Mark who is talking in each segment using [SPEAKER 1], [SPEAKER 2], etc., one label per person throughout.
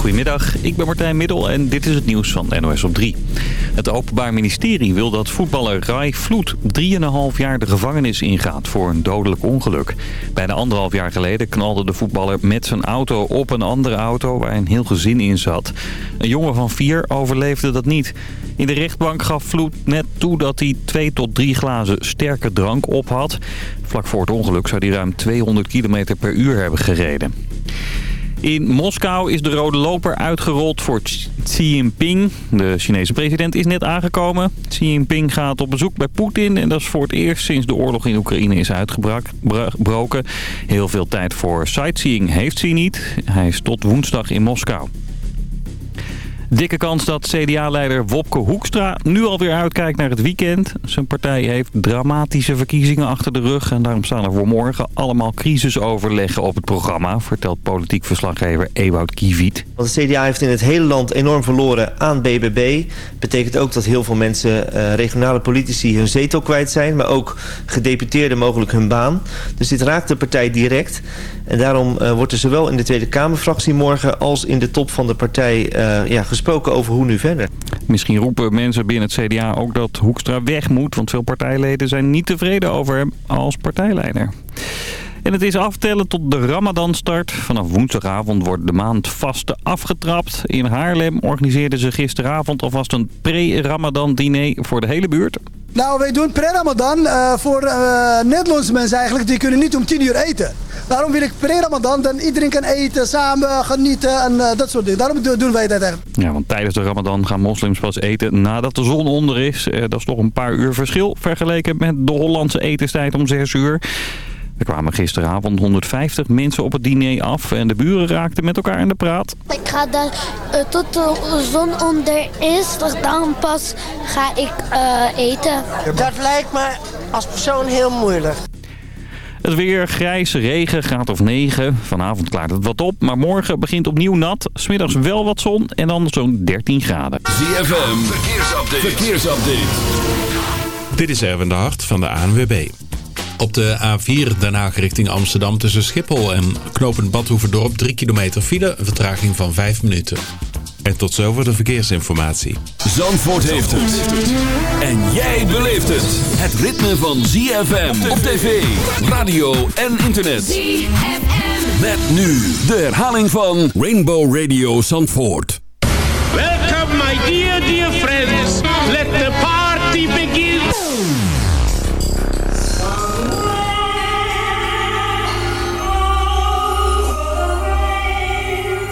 [SPEAKER 1] Goedemiddag, ik ben Martijn Middel en dit is het nieuws van NOS op 3. Het Openbaar Ministerie wil dat voetballer Rai Vloed 3,5 jaar de gevangenis ingaat voor een dodelijk ongeluk. Bijna anderhalf jaar geleden knalde de voetballer met zijn auto op een andere auto waar een heel gezin in zat. Een jongen van vier overleefde dat niet. In de rechtbank gaf Vloed net toe dat hij 2 tot 3 glazen sterke drank op had. Vlak voor het ongeluk zou hij ruim 200 km per uur hebben gereden. In Moskou is de rode loper uitgerold voor Xi Jinping. De Chinese president is net aangekomen. Xi Jinping gaat op bezoek bij Poetin. En dat is voor het eerst sinds de oorlog in Oekraïne is uitgebroken. Heel veel tijd voor sightseeing heeft Xi niet. Hij is tot woensdag in Moskou. Dikke kans dat CDA-leider Wopke Hoekstra nu alweer uitkijkt naar het weekend. Zijn partij heeft dramatische verkiezingen achter de rug. En daarom staan er voor morgen allemaal crisisoverleggen op het programma... vertelt politiek verslaggever Ewout Kiewiet.
[SPEAKER 2] Want de CDA heeft in het hele land enorm verloren aan BBB. Betekent ook dat heel veel mensen, uh, regionale politici, hun zetel kwijt zijn... maar ook gedeputeerden mogelijk hun baan. Dus dit raakt de partij direct. En daarom uh, wordt er zowel in de Tweede Kamerfractie morgen... als in de top van de partij uh, ja, gesproken over hoe nu verder.
[SPEAKER 1] Misschien roepen mensen binnen het CDA ook dat Hoekstra weg moet... want veel partijleden zijn niet tevreden over hem als partijleider. En het is aftellen tot de Ramadan-start. Vanaf woensdagavond wordt de maand vaste afgetrapt. In Haarlem organiseerden ze gisteravond alvast een pre-Ramadan-diner voor de hele buurt.
[SPEAKER 3] Nou, wij doen pre-Ramadan uh, voor uh, Nederlandse mensen eigenlijk. Die kunnen niet om 10 uur eten. Daarom wil ik pre-Ramadan, dan iedereen kan eten, samen genieten en uh, dat soort dingen. Daarom doen wij dat eigenlijk.
[SPEAKER 1] Ja, want tijdens de Ramadan gaan moslims pas eten nadat de zon onder is. dat is toch een paar uur verschil vergeleken met de Hollandse etenstijd om 6 uur. Er kwamen gisteravond 150 mensen op het diner af en de buren raakten met elkaar in de praat.
[SPEAKER 4] Ik ga daar uh, tot de zon onder is, dan pas ga ik uh, eten.
[SPEAKER 5] Dat lijkt me als persoon heel moeilijk.
[SPEAKER 1] Het weer, grijs, regen, graad of 9. Vanavond klaart het wat op, maar morgen begint opnieuw nat. Smiddags wel wat zon en dan zo'n 13 graden.
[SPEAKER 6] ZFM, verkeersupdate. verkeersupdate.
[SPEAKER 7] Dit is Erwin de Hart van de ANWB. Op de A4 Den Haag richting Amsterdam tussen Schiphol en knooppunt Badhoevedorp 3 kilometer file, een vertraging van 5 minuten. En tot zover de verkeersinformatie.
[SPEAKER 6] Zandvoort heeft het. En jij beleeft het. Het ritme van ZFM op tv, radio en internet. ZFM. Met nu de herhaling van Rainbow Radio Zandvoort.
[SPEAKER 8] Welcome my dear, dear friends. Let the party begin.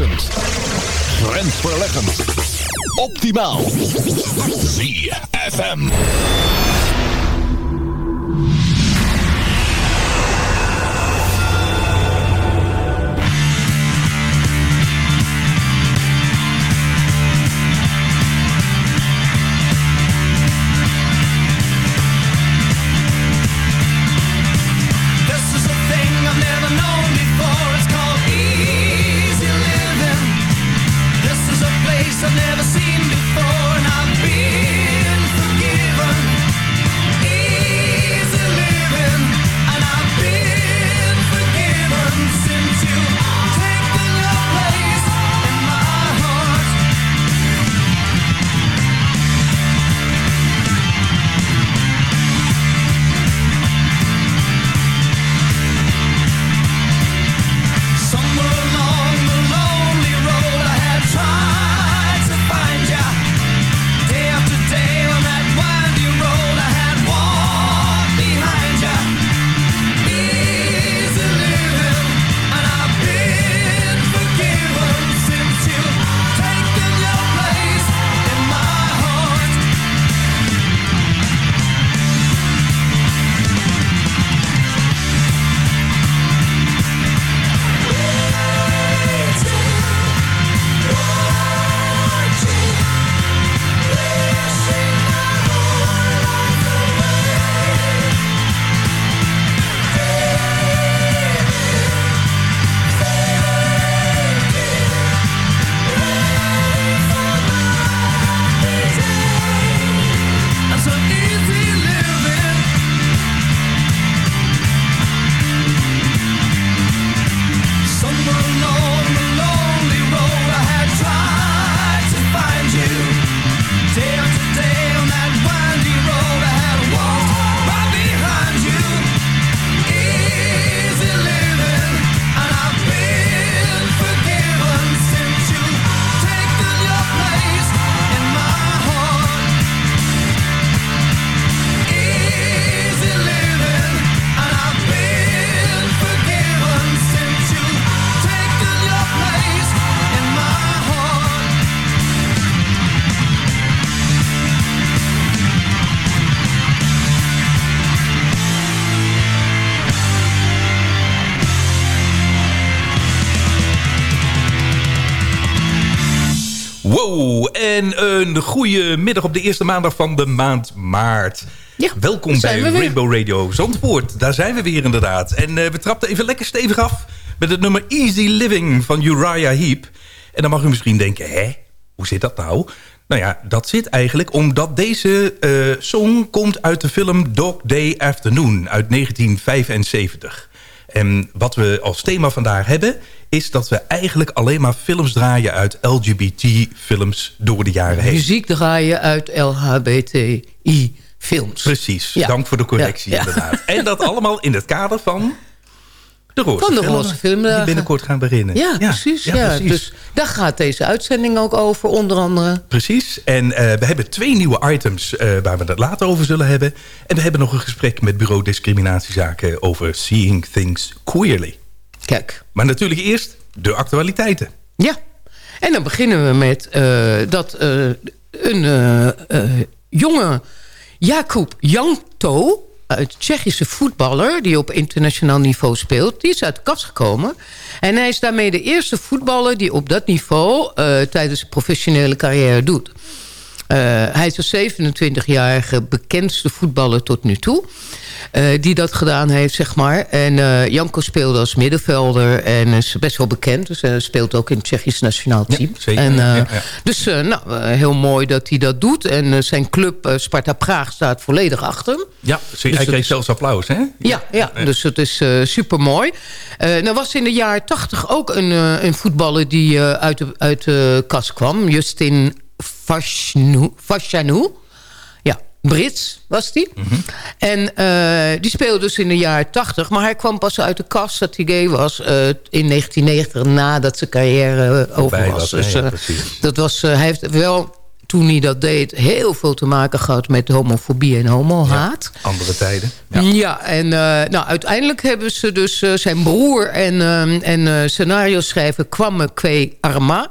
[SPEAKER 6] Verfrissend. Grensverleggend. Optimaal. ZFM.
[SPEAKER 9] Een goede middag op de eerste maandag van de maand maart.
[SPEAKER 10] Ja,
[SPEAKER 9] Welkom bij Rainbow Radio Zandvoort. Daar zijn we weer inderdaad. En uh, we trapten even lekker stevig af met het nummer Easy Living van Uriah Heep. En dan mag u misschien denken, hè, hoe zit dat nou? Nou ja, dat zit eigenlijk omdat deze uh, song komt uit de film Dog Day Afternoon uit 1975. En wat we als thema vandaag hebben... is dat we eigenlijk alleen maar films draaien uit LGBT-films door de jaren heen.
[SPEAKER 10] Muziek draaien uit LHBTI-films.
[SPEAKER 9] Precies, ja. dank voor de correctie ja. inderdaad. En dat allemaal in het kader van... De roze
[SPEAKER 10] Van de
[SPEAKER 9] film,
[SPEAKER 10] roze.
[SPEAKER 9] Die binnenkort gaan beginnen.
[SPEAKER 10] Ja, precies, ja, precies. Dus daar gaat deze uitzending ook over, onder andere.
[SPEAKER 9] Precies. En uh, we hebben twee nieuwe items uh, waar we het later over zullen hebben. En we hebben nog een gesprek met bureau discriminatiezaken... over Seeing Things Queerly.
[SPEAKER 10] Kijk.
[SPEAKER 9] Maar natuurlijk eerst de actualiteiten.
[SPEAKER 10] Ja. En dan beginnen we met uh, dat een jonge Jakub Jankto uit Tsjechische voetballer... die op internationaal niveau speelt, die is uit de kast gekomen. En hij is daarmee de eerste voetballer die op dat niveau... Uh, tijdens zijn professionele carrière doet. Uh, hij is de 27-jarige bekendste voetballer tot nu toe... Uh, die dat gedaan heeft, zeg maar. En uh, Janko speelde als middenvelder en is best wel bekend. Dus hij speelt ook in het Tsjechisch nationaal team.
[SPEAKER 9] Ja, zeker.
[SPEAKER 10] En,
[SPEAKER 9] ja, ja.
[SPEAKER 10] Dus nou, heel mooi dat hij dat doet. En zijn club Sparta Praag staat volledig achter hem.
[SPEAKER 9] Ja, dus hij kreeg zelfs applaus, hè?
[SPEAKER 10] Ja, ja, dus het is super mooi. nou was in de jaren tachtig ook een, een voetballer die uit, de, uit de kast kwam. Justin Fashanou. Brits was die.
[SPEAKER 9] Mhm.
[SPEAKER 10] En uh, die speelde dus in de jaren 80. Maar hij kwam pas uit de kast dat hij gay was uh, in 1990... nadat zijn carrière uh, over was.
[SPEAKER 9] was
[SPEAKER 10] dus,
[SPEAKER 9] ja,
[SPEAKER 10] dat was hij heeft wel, toen hij dat deed... heel veel te maken gehad met homofobie en homohaat.
[SPEAKER 9] Ja, andere tijden.
[SPEAKER 10] Ja, ja en nou, uiteindelijk hebben ze dus zijn broer... en, en scenario schrijver Kwame Kwe Arma...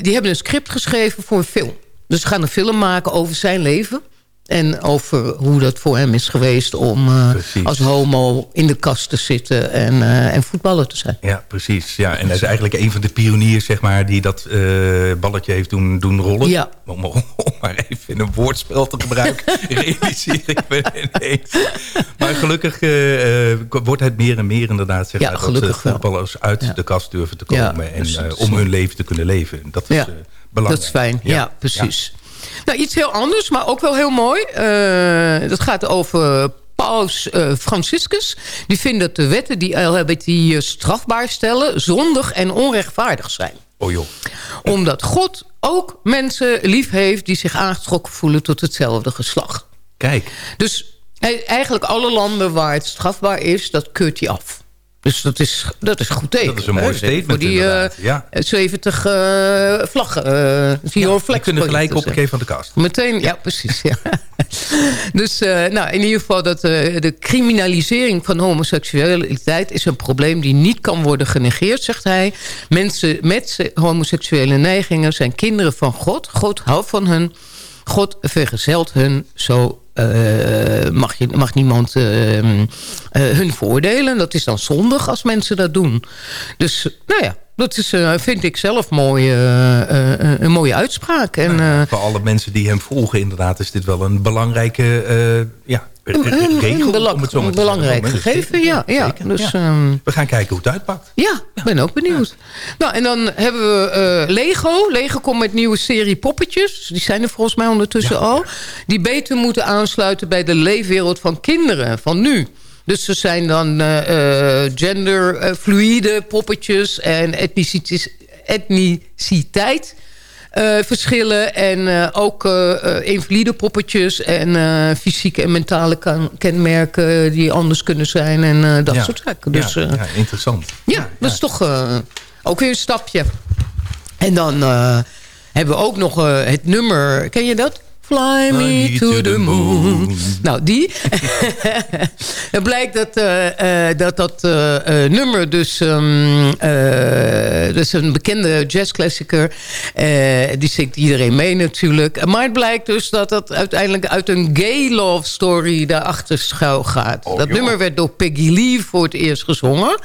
[SPEAKER 10] die hebben een script geschreven voor een film. Dus ze gaan een film maken over zijn leven. En over hoe dat voor hem is geweest om uh, als homo in de kast te zitten en, uh, en voetballer te zijn.
[SPEAKER 9] Ja, precies. Ja, en hij is eigenlijk een van de pioniers zeg maar, die dat uh, balletje heeft doen, doen rollen.
[SPEAKER 10] Ja.
[SPEAKER 9] Om, om, maar even een woordspel te gebruiken, realiseer ik me ineens. Maar gelukkig wordt het meer en meer inderdaad zeg
[SPEAKER 10] ja,
[SPEAKER 9] maar,
[SPEAKER 10] gelukkig
[SPEAKER 9] dat voetballers uit
[SPEAKER 10] ja.
[SPEAKER 9] de kast durven te komen.
[SPEAKER 10] Ja,
[SPEAKER 9] en om hun leven te kunnen leven. Dat is belangrijk.
[SPEAKER 10] Dat is fijn, ja precies. Nou, iets heel anders, maar ook wel heel mooi. Uh, dat gaat over paus uh, Franciscus. Die vindt dat de wetten die LHBT strafbaar stellen... zondig en onrechtvaardig zijn.
[SPEAKER 9] Oh joh.
[SPEAKER 10] Omdat God ook mensen lief heeft... die zich aangetrokken voelen tot hetzelfde geslacht.
[SPEAKER 9] Kijk.
[SPEAKER 10] Dus eigenlijk alle landen waar het strafbaar is... dat keurt hij af. Dus dat is, dat is goed teken.
[SPEAKER 9] Dat is een mooi statement
[SPEAKER 10] Voor die uh,
[SPEAKER 9] ja.
[SPEAKER 10] 70 uh, vlaggen. Uh, zie je
[SPEAKER 9] ja,
[SPEAKER 10] flex
[SPEAKER 9] kunnen gelijk op een van de kast.
[SPEAKER 10] Meteen, ja, precies. Ja. dus nou, in ieder geval dat de criminalisering van homoseksualiteit... is een probleem die niet kan worden genegeerd, zegt hij. Mensen met homoseksuele neigingen zijn kinderen van God. God houdt van hen. God vergezelt hun zo mag, je, mag niemand uh, uh, hun voordelen. Dat is dan zondig als mensen dat doen. Dus nou ja, dat is, vind ik zelf mooi, een mooie uitspraak. En,
[SPEAKER 9] nou, voor alle mensen die hem volgen inderdaad is dit wel een belangrijke ja,
[SPEAKER 10] een, een,
[SPEAKER 9] regel.
[SPEAKER 10] Een, belang,
[SPEAKER 9] om
[SPEAKER 10] een belangrijk gegeven, ja. ja. Dus,
[SPEAKER 9] ja.
[SPEAKER 10] Um,
[SPEAKER 9] we gaan kijken hoe het uitpakt.
[SPEAKER 10] Ja, ik ben ook benieuwd. Ja. Nou, en dan hebben we uh, Lego. Lego komt met nieuwe serie poppetjes. Die zijn er volgens mij ondertussen al. Die beter moeten aansluiten bij de leefwereld van kinderen van nu. Dus er zijn dan uh, genderfluïde poppetjes en etniciteit... verschillen en uh, ook uh, invalide poppetjes en fysieke en mentale kenmerken die anders kunnen zijn en dat
[SPEAKER 9] ja.
[SPEAKER 10] soort zaken. Dus,
[SPEAKER 9] ja, ja, interessant.
[SPEAKER 10] Ja, ja dat is toch ook weer een stapje. En dan hebben we ook nog het nummer, ken je dat? Fly me to, to, the moon. moon. Nou, die. Het blijkt dat uh, uh, dat, dat uh, nummer dus... Um, dus een bekende jazzklassieker. die zingt iedereen mee natuurlijk. Maar het blijkt dus dat dat uiteindelijk uit een gay love story daarachter schuil gaat.
[SPEAKER 9] Oh,
[SPEAKER 10] dat
[SPEAKER 9] joh.
[SPEAKER 10] nummer werd door Peggy Lee voor het eerst gezongen.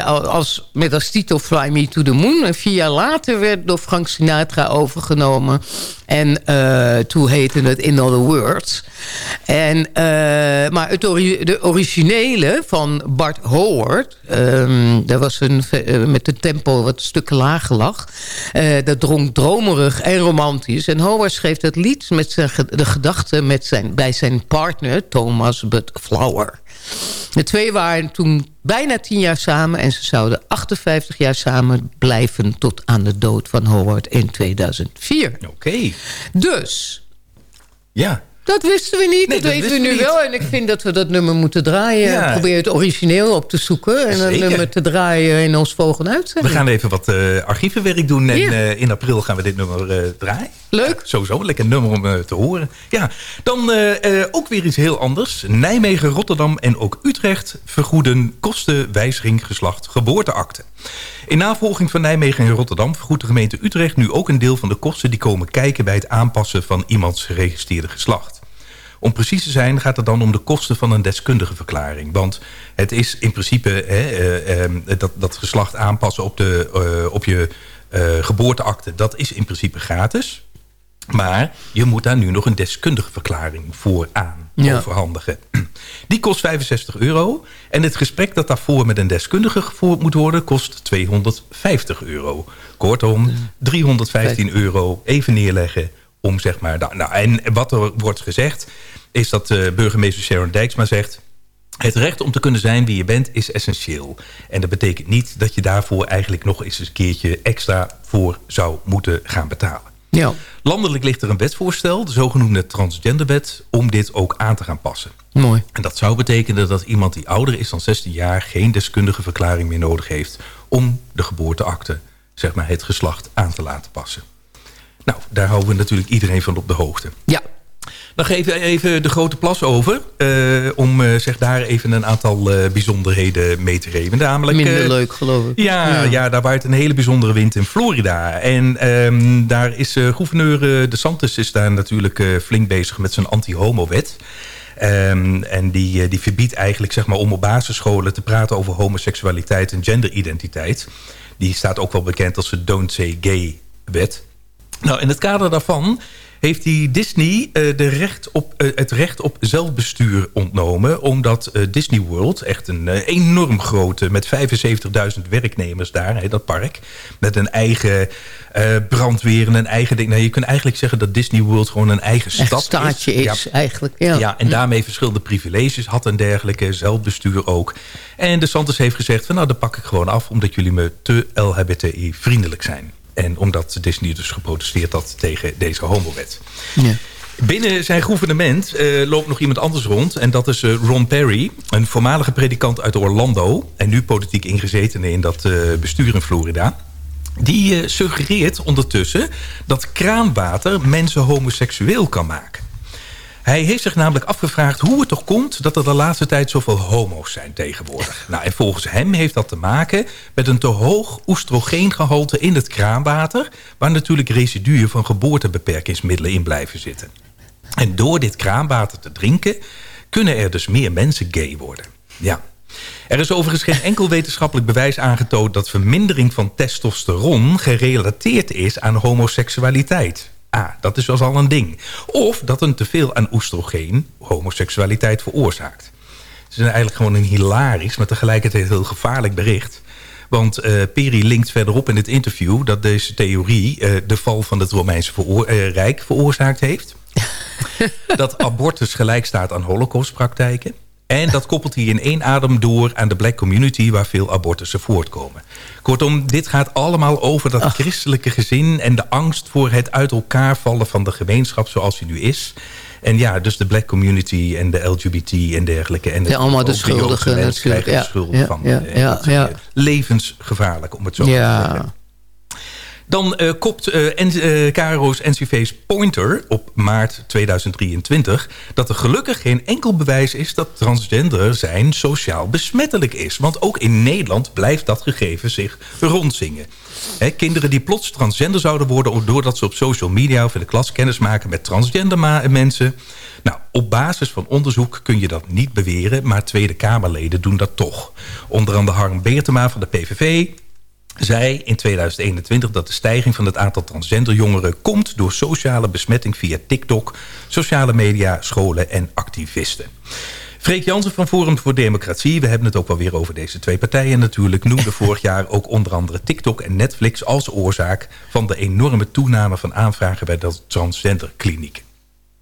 [SPEAKER 10] Eh, eh, als, met als titel Fly Me to the Moon. En vier jaar later werd door Frank Sinatra overgenomen. En uh, toen heette het In Other Words. En, uh, maar het ori de originele van Bart Howard... Um, dat was een, met een tempo wat stukken lager lag. dat drong dromerig en romantisch. En Howard schreef dat lied met zijn, de gedachten met zijn, bij zijn partner Thomas Bud Flower. De twee waren toen bijna tien jaar samen... en ze zouden 58 jaar samen blijven... tot aan de dood van Howard in 2004.
[SPEAKER 9] Oké. Okay.
[SPEAKER 10] Dus...
[SPEAKER 9] Ja.
[SPEAKER 10] Dat wisten we niet, nee, dat, dat, weten we nu niet. wel. En ik vind dat we dat nummer moeten draaien. Ja. Probeer het origineel op te zoeken. En een nummer te draaien in ons volgende uitzending.
[SPEAKER 9] We gaan even wat uh, archievenwerk doen. En ja. uh, in april gaan we dit nummer uh, draaien.
[SPEAKER 10] Leuk.
[SPEAKER 9] Ja, sowieso, een lekker nummer om te horen. Ja, dan ook weer iets heel anders. Nijmegen, Rotterdam en ook Utrecht vergoeden kostenwijziging geslacht geboorteakte. In navolging van Nijmegen en Rotterdam vergoedt de gemeente Utrecht nu ook een deel van de kosten die komen kijken bij het aanpassen van iemands geregistreerde geslacht. Om precies te zijn gaat het dan om de kosten van een deskundige verklaring. Want het is in principe hè, uh, uh, dat, dat geslacht aanpassen op, de, uh, op je geboorteakte... dat is in principe gratis. Maar je moet daar nu nog een deskundige verklaring voor aan
[SPEAKER 10] Ja.
[SPEAKER 9] overhandigen. Die kost 65 euro. En het gesprek dat daarvoor met een deskundige gevoerd moet worden... kost 250 euro. Kortom, 315 euro even neerleggen om zeg maar... Nou, nou, en wat er wordt gezegd is dat uh, burgemeester Sharon Dijksma zegt... Het recht om te kunnen zijn wie je bent is essentieel. En dat betekent niet dat je daarvoor eigenlijk nog eens een keertje extra voor zou moeten gaan betalen.
[SPEAKER 10] Ja.
[SPEAKER 9] Landelijk ligt er een wetsvoorstel, de zogenoemde transgenderwet, om dit ook aan te gaan passen.
[SPEAKER 10] Mooi.
[SPEAKER 9] En dat zou betekenen dat iemand die ouder is dan 16 jaar geen deskundige verklaring meer nodig heeft om de geboorteakte, zeg maar het geslacht, aan te laten passen. Nou, daar houden we natuurlijk iedereen van op de hoogte.
[SPEAKER 10] Ja.
[SPEAKER 9] Dan geef ik even de grote plas over. Uh, om uh, zeg daar even een aantal uh, bijzonderheden mee te geven. Namelijk,
[SPEAKER 10] Minder leuk geloof ik.
[SPEAKER 9] Ja, ja. ja, daar waait een hele bijzondere wind in Florida. En um, daar is gouverneur De Santis is daar natuurlijk flink bezig met zijn anti-homo-wet. Um, en die, die verbiedt eigenlijk zeg maar, om op basisscholen te praten over homoseksualiteit en genderidentiteit. Die staat ook wel bekend als de Don't Say Gay wet. Nou, in het kader daarvan heeft die Disney uh, de recht op, uh, het recht op zelfbestuur ontnomen. Omdat uh, Disney World, echt een enorm grote... met 75.000 werknemers daar, hè, dat park... met een eigen brandweer en een eigen ding. Nou, je kunt eigenlijk zeggen dat Disney World gewoon een eigen stad
[SPEAKER 10] Echt staatje is. is
[SPEAKER 9] ja,
[SPEAKER 10] eigenlijk, ja.
[SPEAKER 9] ja, en daarmee verschillende privileges had en dergelijke. Zelfbestuur ook. En de Santos heeft gezegd van nou, dat pak ik gewoon af... omdat jullie me te LHBTI-vriendelijk zijn. En omdat Disney dus geprotesteerd had tegen deze homowet.
[SPEAKER 10] Ja.
[SPEAKER 9] Binnen zijn gouvernement uh, loopt nog iemand anders rond. En dat is uh, Ron Perry, een voormalige predikant uit Orlando. En nu politiek ingezetene in dat uh, bestuur in Florida. Die suggereert ondertussen dat kraanwater mensen homoseksueel kan maken. Hij heeft zich namelijk afgevraagd hoe het toch komt... dat er de laatste tijd zoveel homo's zijn tegenwoordig. Nou, en volgens hem heeft dat te maken met een te hoog oestrogeengehalte in het kraanwater... waar natuurlijk residuen van geboortebeperkingsmiddelen in blijven zitten. En door dit kraanwater te drinken... kunnen er dus meer mensen gay worden. Ja. Er is overigens geen enkel wetenschappelijk bewijs aangetoond... dat vermindering van testosteron gerelateerd is aan homoseksualiteit. Ah, dat is dus al een ding. Of dat een teveel aan oestrogeen homoseksualiteit veroorzaakt. Het is eigenlijk gewoon een hilarisch, maar tegelijkertijd heel gevaarlijk bericht. Want uh, Peri linkt verderop in het interview dat deze theorie uh, de val van het Romeinse veroor uh, Rijk veroorzaakt heeft. dat abortus gelijk staat aan holocaustpraktijken. En dat koppelt hij in één adem door aan de black community... waar veel abortussen voortkomen. Kortom, dit gaat allemaal over dat Ach. christelijke gezin... en de angst voor het uit elkaar vallen van de gemeenschap zoals die nu is. En ja, dus de black community en de LGBT en dergelijke. En
[SPEAKER 10] ja, allemaal de schuldigen natuurlijk.
[SPEAKER 9] Ja,
[SPEAKER 10] ja,
[SPEAKER 9] van.
[SPEAKER 10] ja,
[SPEAKER 9] eh,
[SPEAKER 10] ja, ja.
[SPEAKER 9] Levensgevaarlijk, om het zo te zeggen. Dan uh, kopt uh, KRO's NCV's Pointer op maart 2023... dat er gelukkig geen enkel bewijs is dat transgender zijn sociaal besmettelijk is. Want ook in Nederland blijft dat gegeven zich rondzingen. Kinderen die plots transgender zouden worden... doordat ze op social media of in de klas kennis maken met transgender mensen... Nou, op basis van onderzoek kun je dat niet beweren... maar Tweede Kamerleden doen dat toch. Onder andere Harm Beertema van de PVV zei in 2021 dat de stijging van het aantal transgenderjongeren komt door sociale besmetting via TikTok, sociale media, scholen en activisten. Freek Jansen van Forum voor Democratie, we hebben het ook wel weer over deze twee partijen natuurlijk, noemde vorig jaar ook onder andere TikTok en Netflix als oorzaak van de enorme toename van aanvragen bij de transgenderkliniek.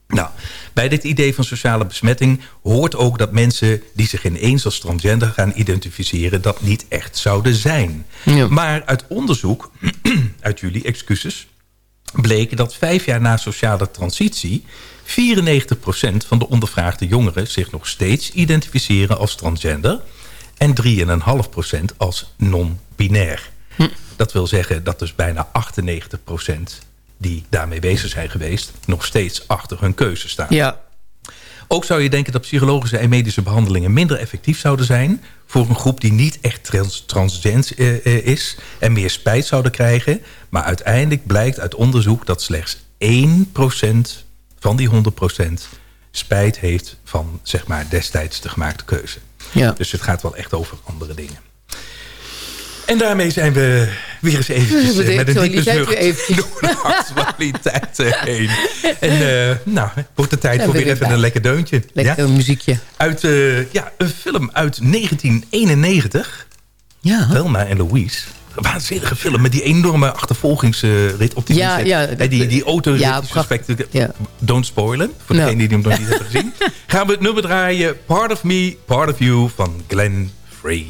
[SPEAKER 9] Nou, bij dit idee van sociale besmetting hoort ook dat mensen die zich ineens als transgender gaan identificeren dat niet echt zouden zijn. Ja. Maar uit onderzoek, uit jullie excuses, bleek dat vijf jaar na sociale transitie 94% van de ondervraagde jongeren zich nog steeds identificeren als transgender en 3,5% als non-binair. Hm. Dat wil zeggen dat dus bijna 98% die daarmee bezig zijn geweest... nog steeds achter hun keuze staan.
[SPEAKER 10] Ja.
[SPEAKER 9] Ook zou je denken dat psychologische en medische behandelingen... minder effectief zouden zijn voor een groep die niet echt trans transgender uh, is... en meer spijt zouden krijgen. Maar uiteindelijk blijkt uit onderzoek dat slechts 1% van die 100% spijt heeft van zeg maar, destijds de gemaakte keuze.
[SPEAKER 10] Ja.
[SPEAKER 9] Dus het gaat wel echt over andere dingen. En daarmee zijn we weer eens eventjes uh, met een diepe zucht door de actualiteit uh, heen. En uh, nou, wordt het tijd voor weer even bij. een lekker deuntje.
[SPEAKER 10] Lekker ja? muziekje.
[SPEAKER 9] Uit ja, een film uit 1991.
[SPEAKER 10] Ja.
[SPEAKER 9] Thelma en Louise. Een waanzinnige film met die enorme achtervolgingsrit op die
[SPEAKER 10] ja, ja,
[SPEAKER 9] die, die auto ja, ja. Don't spoilen, voor
[SPEAKER 10] no.
[SPEAKER 9] degenen die hem nog niet hebben gezien. Gaan we het nummer draaien Part of Me, Part of You van Glenn Frey.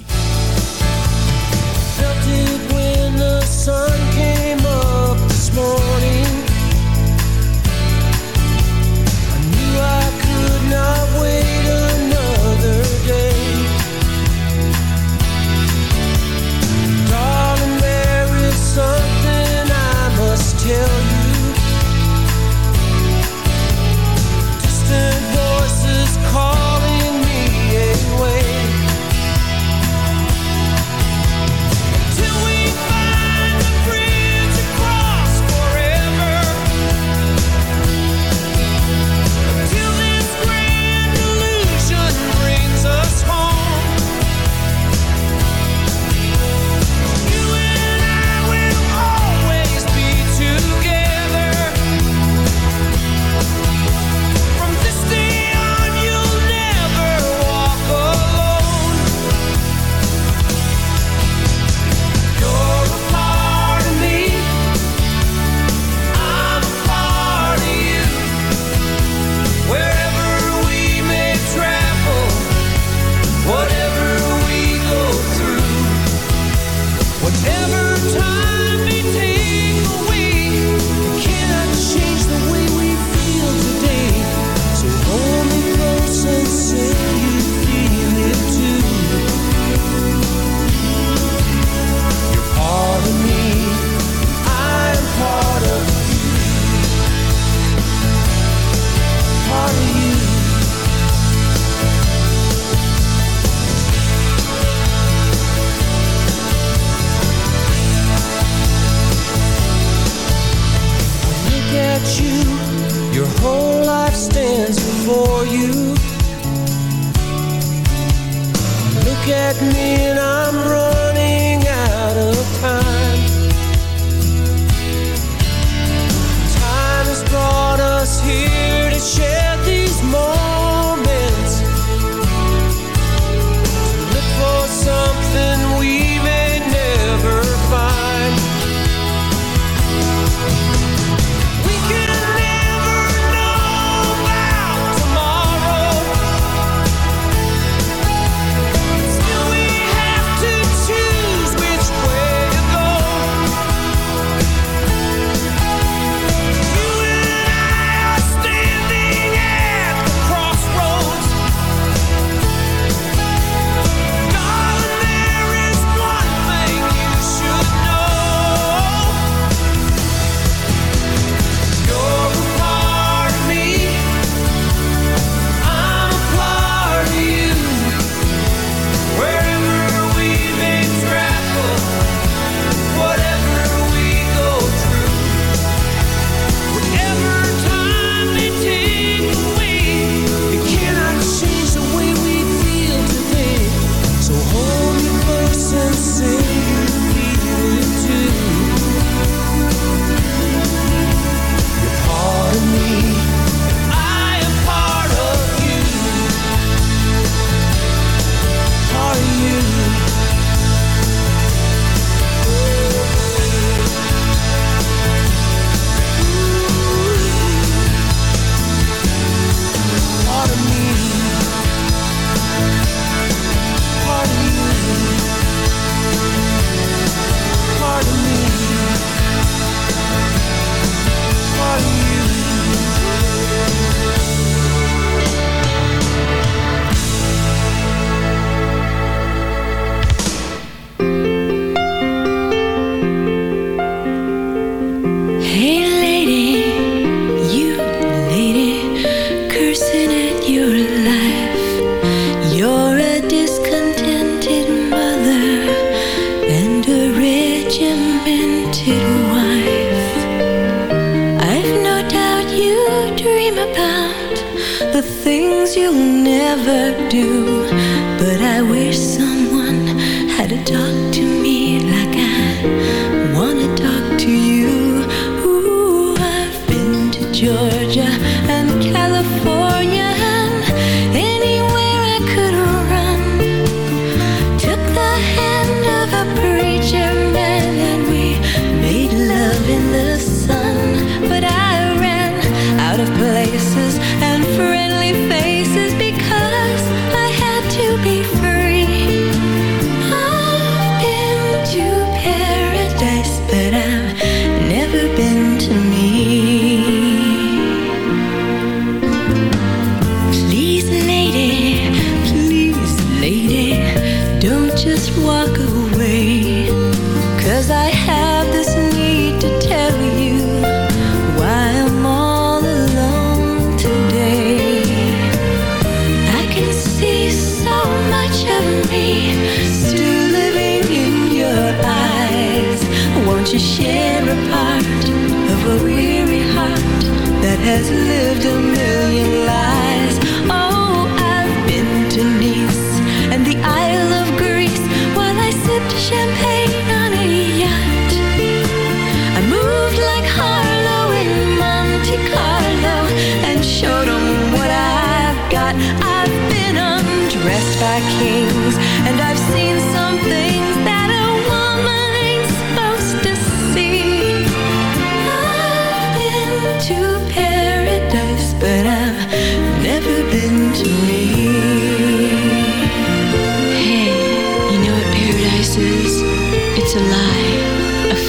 [SPEAKER 9] To
[SPEAKER 11] talk to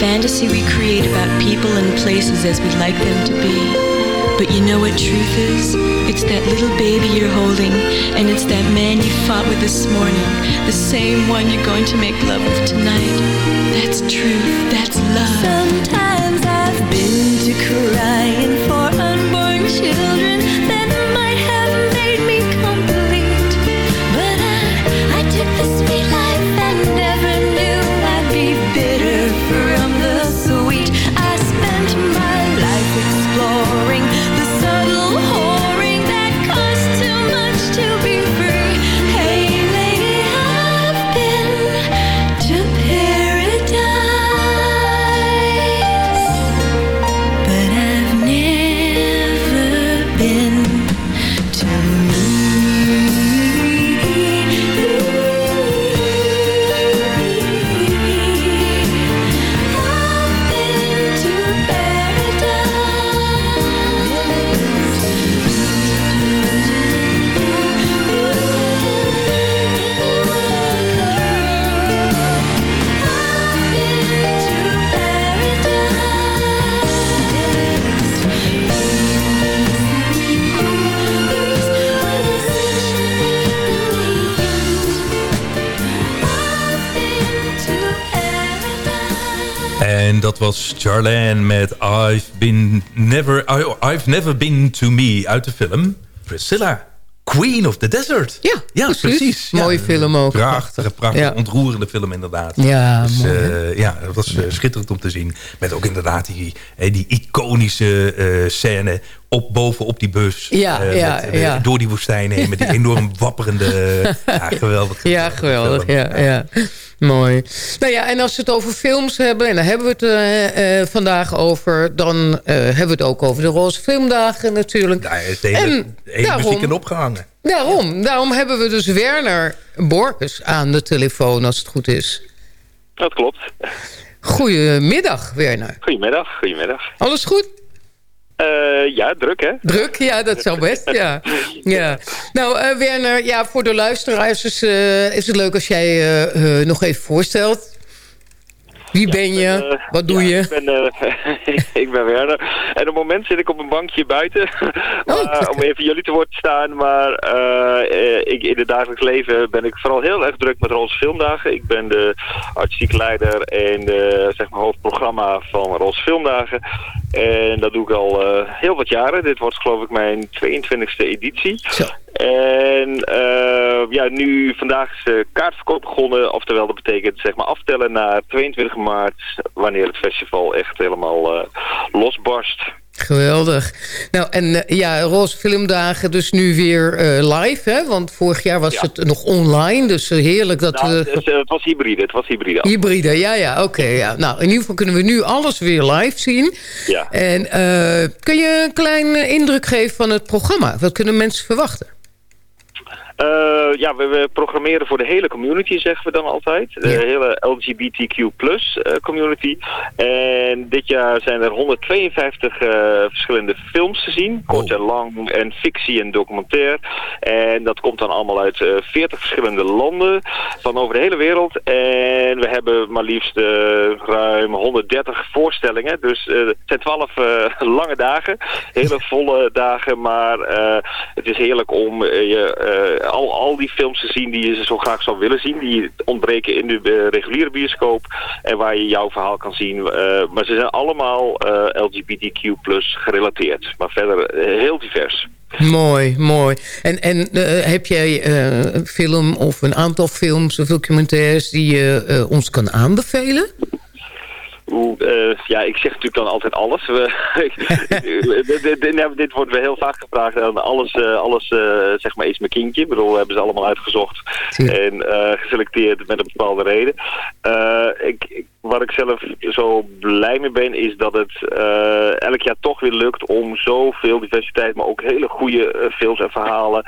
[SPEAKER 12] fantasy we create about people and places as we'd like them to be. But you know what truth is? It's that little baby you're holding, and it's that man you fought with this morning, the same one you're going to make love with tonight. That's truth. That's love.
[SPEAKER 11] Sometimes I've been to crying
[SPEAKER 9] was Charlene met I've, been never, I- I've Never Been To Me uit de film Priscilla. Queen of the Desert.
[SPEAKER 10] Ja,
[SPEAKER 9] ja
[SPEAKER 10] precies.
[SPEAKER 9] precies.
[SPEAKER 10] Mooie
[SPEAKER 9] Ja,
[SPEAKER 10] film ook.
[SPEAKER 9] Prachtige, prachtige
[SPEAKER 10] Ja.
[SPEAKER 9] ontroerende film inderdaad.
[SPEAKER 10] Ja,
[SPEAKER 9] dus,
[SPEAKER 10] mooi,
[SPEAKER 9] eh, ja, dat was eh, schitterend om te zien. Met ook inderdaad die, die iconische eh, scène op, bovenop die bus.
[SPEAKER 10] Ja,
[SPEAKER 9] eh,
[SPEAKER 10] ja,
[SPEAKER 9] met,
[SPEAKER 10] ja.
[SPEAKER 9] Door die woestijn heen met die enorm wapperende... ja, geweldig.
[SPEAKER 10] Ja, geweldig. Ja, ja. Mooi. Nou ja, en als we het over films hebben... en daar hebben we het eh, eh, vandaag over... dan eh, hebben we het ook over de Roze Filmdagen natuurlijk.
[SPEAKER 9] Daar is de hele,
[SPEAKER 10] En
[SPEAKER 9] de hele
[SPEAKER 10] daarom-
[SPEAKER 9] muziek in opgehangen.
[SPEAKER 10] Daarom, daarom hebben we dus Werner Borkes aan de telefoon... als het goed is.
[SPEAKER 13] Dat klopt.
[SPEAKER 10] Goedemiddag, Werner.
[SPEAKER 13] Goedemiddag, goedemiddag.
[SPEAKER 10] Alles goed?
[SPEAKER 13] Eh, ja, druk hè?
[SPEAKER 10] Druk, ja, dat zal best, ja. ja. Nou, eh, Werner, ja, voor de luisteraars is, eh, is het leuk als jij nog even voorstelt. Wie ben je? Wat doe
[SPEAKER 13] ja,
[SPEAKER 10] je?
[SPEAKER 13] Ik ben, ik ben Werner. En op het moment zit ik op een bankje buiten.
[SPEAKER 10] Oh,
[SPEAKER 13] om even jullie te woord te staan. Maar ik, in het dagelijks leven ben ik vooral heel erg druk met Roze Filmdagen. Ik ben de artistiek leider en de zeg maar, hoofdprogramma van Roze Filmdagen. En dat doe ik al eh, heel wat jaren. Dit wordt geloof ik mijn 22e editie. En eh, ja, nu vandaag is de kaartverkoop begonnen. Oftewel, dat betekent zeg maar aftellen naar 22 maart. Wanneer het festival echt helemaal eh, losbarst.
[SPEAKER 10] Geweldig. Nou, en eh, ja, Roze Filmdagen dus nu weer eh, live, hè? Want vorig jaar was het nog online, dus eh, heerlijk dat
[SPEAKER 13] Nou,
[SPEAKER 10] we...
[SPEAKER 13] het, het was hybride, het was hybride.
[SPEAKER 10] Hybride, ja, ja, oké. ja. Nou, in ieder geval kunnen we nu alles weer live zien.
[SPEAKER 13] Ja.
[SPEAKER 10] En kun je een klein indruk geven van het programma? Wat kunnen mensen verwachten?
[SPEAKER 13] Eh, ja, we, we programmeren voor de hele community, zeggen we dan altijd. De hele LGBTQ plus eh, community. En dit jaar zijn er 152 eh, verschillende films te zien. Kort en lang en fictie en documentair. En dat komt dan allemaal uit eh 40 verschillende landen van over de hele wereld. En we hebben maar liefst ruim 130 voorstellingen. Dus het zijn 12 eh, lange dagen. Hele volle dagen. Maar het is heerlijk om je, al, al die films te zien die je zo graag zou willen zien. Die ontbreken in de eh, reguliere bioscoop. En waar je jouw verhaal kan zien. Eh, maar ze zijn allemaal eh, LGBTQ gerelateerd. Maar verder heel divers.
[SPEAKER 10] Mooi, mooi. En, en heb jij een film of een aantal films of documentaires die je ons kan aanbevelen?
[SPEAKER 13] Eh, ja, ik zeg natuurlijk dan altijd alles. Dit, wordt weer heel vaak gevraagd. En alles, eh, alles eh, zeg maar, is mijn kindje. Ik bedoel, we hebben ze allemaal uitgezocht. En geselecteerd met een bepaalde reden. Ik, waar ik zelf zo blij mee ben, is dat het elk jaar toch weer lukt om zoveel diversiteit, maar ook hele goede films en verhalen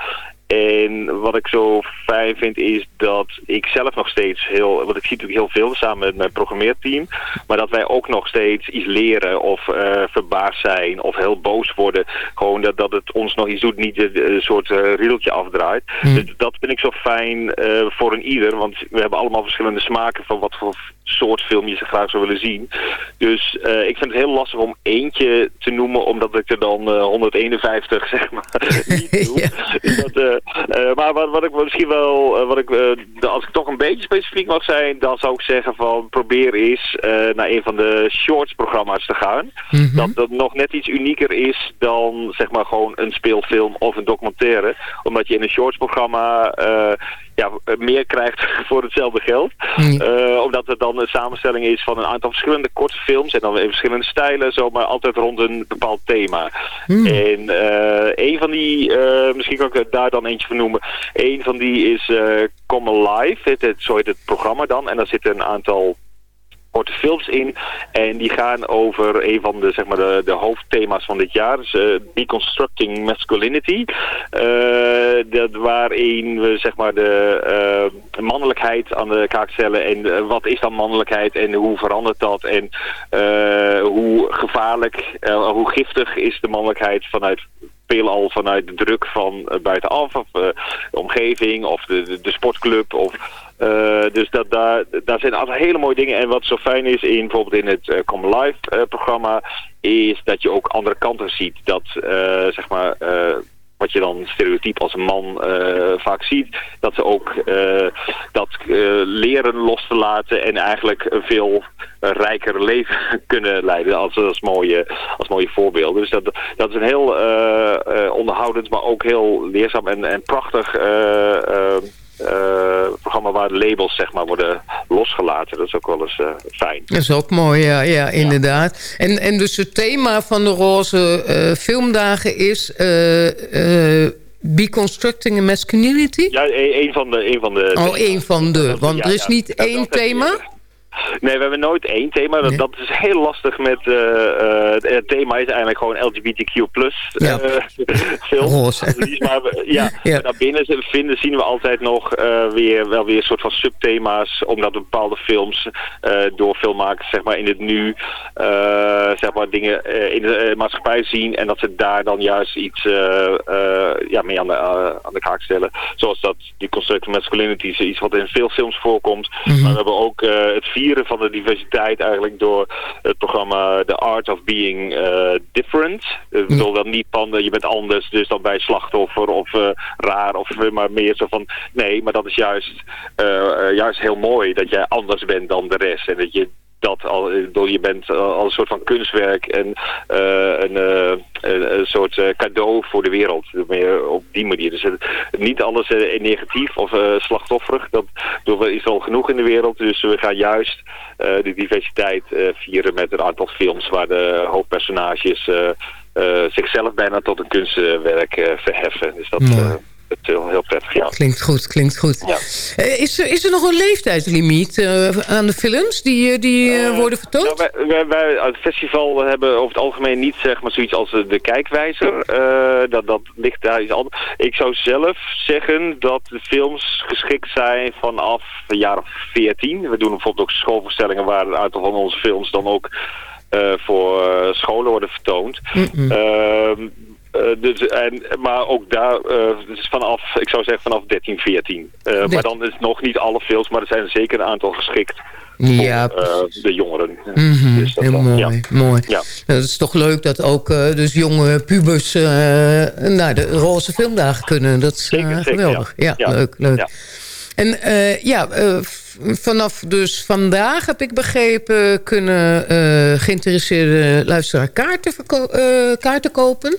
[SPEAKER 13] en wat ik zo fijn vind is dat ik zelf nog steeds heel, want ik zie natuurlijk heel veel samen met mijn programmeerteam, maar dat wij ook nog steeds iets leren of eh, verbaasd zijn of heel boos worden. Gewoon dat, dat het ons nog iets doet, niet een, een soort eh, riedeltje afdraait. Dus dat vind ik zo fijn eh, voor een ieder, want we hebben allemaal verschillende smaken van wat voor soort film je ze graag zou willen zien. Dus eh, ik vind het heel lastig om eentje te noemen, omdat ik er dan eh, 151 zeg maar niet doe. Dus dat, eh, eh, maar wat, wat ik misschien wel, eh, wat ik, eh, als ik toch een beetje specifiek mag zijn, dan zou ik zeggen van probeer eens eh, naar een van de shorts programma's te gaan. Dat dat nog net iets unieker is dan zeg maar gewoon een speelfilm of een documentaire. Omdat je in een shorts programma eh, ja, meer krijgt voor hetzelfde geld. Eh, omdat het dan een samenstelling is van een aantal verschillende korte films en dan in verschillende stijlen, zo, maar altijd rond een bepaald thema. En eh, een van die, eh, misschien kan ik daar dan eentje noemen. Een van die is eh Come Alive, het, het, zo heet het programma dan. En daar zitten een aantal korte films in. En die gaan over een van de, zeg maar, de, de hoofdthema's van dit jaar. Dus, eh, Deconstructing Masculinity. Eh, dat, waarin we zeg maar, de mannelijkheid aan de kaak stellen. En wat is dan mannelijkheid en hoe verandert dat? En hoe gevaarlijk, hoe giftig is de mannelijkheid vanuit veelal vanuit de druk van eh, buitenaf of eh, de omgeving of de, de, sportclub. Of, eh, dus dat, daar, daar zijn altijd hele mooie dingen. En wat zo fijn is in bijvoorbeeld in het eh, Come Live eh, programma, is dat je ook andere kanten ziet. Dat zeg maar. Wat je dan stereotyp als een man eh, vaak ziet, dat ze ook eh, dat eh, leren los te laten en eigenlijk een veel rijker leven kunnen leiden als, als, mooie, als mooie voorbeelden. Dus dat, dat is een heel onderhoudend, maar ook heel leerzaam en, en prachtig eh, eh, programma waar labels zeg maar worden losgelaten. Dat is ook wel eens eh, fijn.
[SPEAKER 10] Dat is ook mooi, ja, ja inderdaad. En, en dus het thema van de roze eh, filmdagen is... Deconstructing a Masculinity?
[SPEAKER 13] Ja, e- een van de... Een van de
[SPEAKER 10] Oh, één van de. Want
[SPEAKER 13] Ja,
[SPEAKER 10] er is niet één thema?
[SPEAKER 13] Nee, we hebben nooit één thema. Dat, dat is heel lastig met... eh, eh, het thema is eigenlijk gewoon LGBTQ plus
[SPEAKER 10] Ja.
[SPEAKER 13] film.
[SPEAKER 10] Roze.
[SPEAKER 13] Dus Maar we- ja,
[SPEAKER 10] Ja.
[SPEAKER 13] daarbinnen vinden, zien we altijd nog eh, weer, wel weer een soort van subthema's. Omdat bepaalde films eh, door filmmakers zeg maar, in het nu eh, zeg maar, dingen eh, in de eh, maatschappij zien. En dat ze daar dan juist iets eh, eh, ja, mee aan de, eh, aan de kaak stellen. Zoals dat die constructive masculinity is iets wat in veel films voorkomt. Maar we hebben ook eh, het vieren van de diversiteit eigenlijk door het programma The Art of Being eh, Different. Ik bedoel dan niet van eh, je bent anders, dus dan bij slachtoffer of eh, raar of eh, maar meer zo van nee, maar dat is juist, eh, eh, juist heel mooi dat jij anders bent dan de rest en dat je dat al, je bent al, al een soort van kunstwerk en eh, een, eh, een, een soort eh, cadeau voor de wereld. Op die manier. Dus het- niet alles eh, negatief of eh, slachtofferig. Dat bedoel, is al genoeg in de wereld. Dus we gaan juist eh, de diversiteit eh, vieren met een aantal films waar de hoofdpersonages eh, eh, zichzelf bijna tot een kunstwerk eh, verheffen. Dus dat, eh, is heel, heel prettig. Ja.
[SPEAKER 10] Klinkt goed, klinkt goed. Eh, is, er, is er nog een leeftijdslimiet eh, aan de films die, eh, die eh, worden vertoond?
[SPEAKER 13] Nou, wij, wij, het festival hebben over het algemeen niet zeg maar, zoiets als eh, de kijkwijzer. Eh, dat, dat ligt daar iets anders. Ik zou zelf zeggen dat de films geschikt zijn vanaf jaar of 14. We doen bijvoorbeeld ook schoolvoorstellingen waar een aantal van onze films dan ook eh, voor eh, scholen worden vertoond. Eh, dus, en, maar ook daar, eh, dus vanaf, ik zou zeggen vanaf 13, 14. Eh, maar dan is nog niet alle films, maar er zijn er zeker een aantal geschikt
[SPEAKER 10] Ja,
[SPEAKER 13] voor eh, de jongeren. Dus dat
[SPEAKER 10] heel mooi.
[SPEAKER 13] ja.
[SPEAKER 10] mooi.
[SPEAKER 13] Ja.
[SPEAKER 10] Nou, het is toch leuk dat ook eh, dus jonge pubers eh, naar de roze filmdagen kunnen. Dat is eh,
[SPEAKER 13] zeker,
[SPEAKER 10] geweldig. Ja,
[SPEAKER 13] ja. Ja.
[SPEAKER 10] leuk. leuk. En eh, ja, eh, vanaf dus vandaag heb ik begrepen... kunnen eh, geïnteresseerde luisteraar kaarten, eh, kaarten kopen.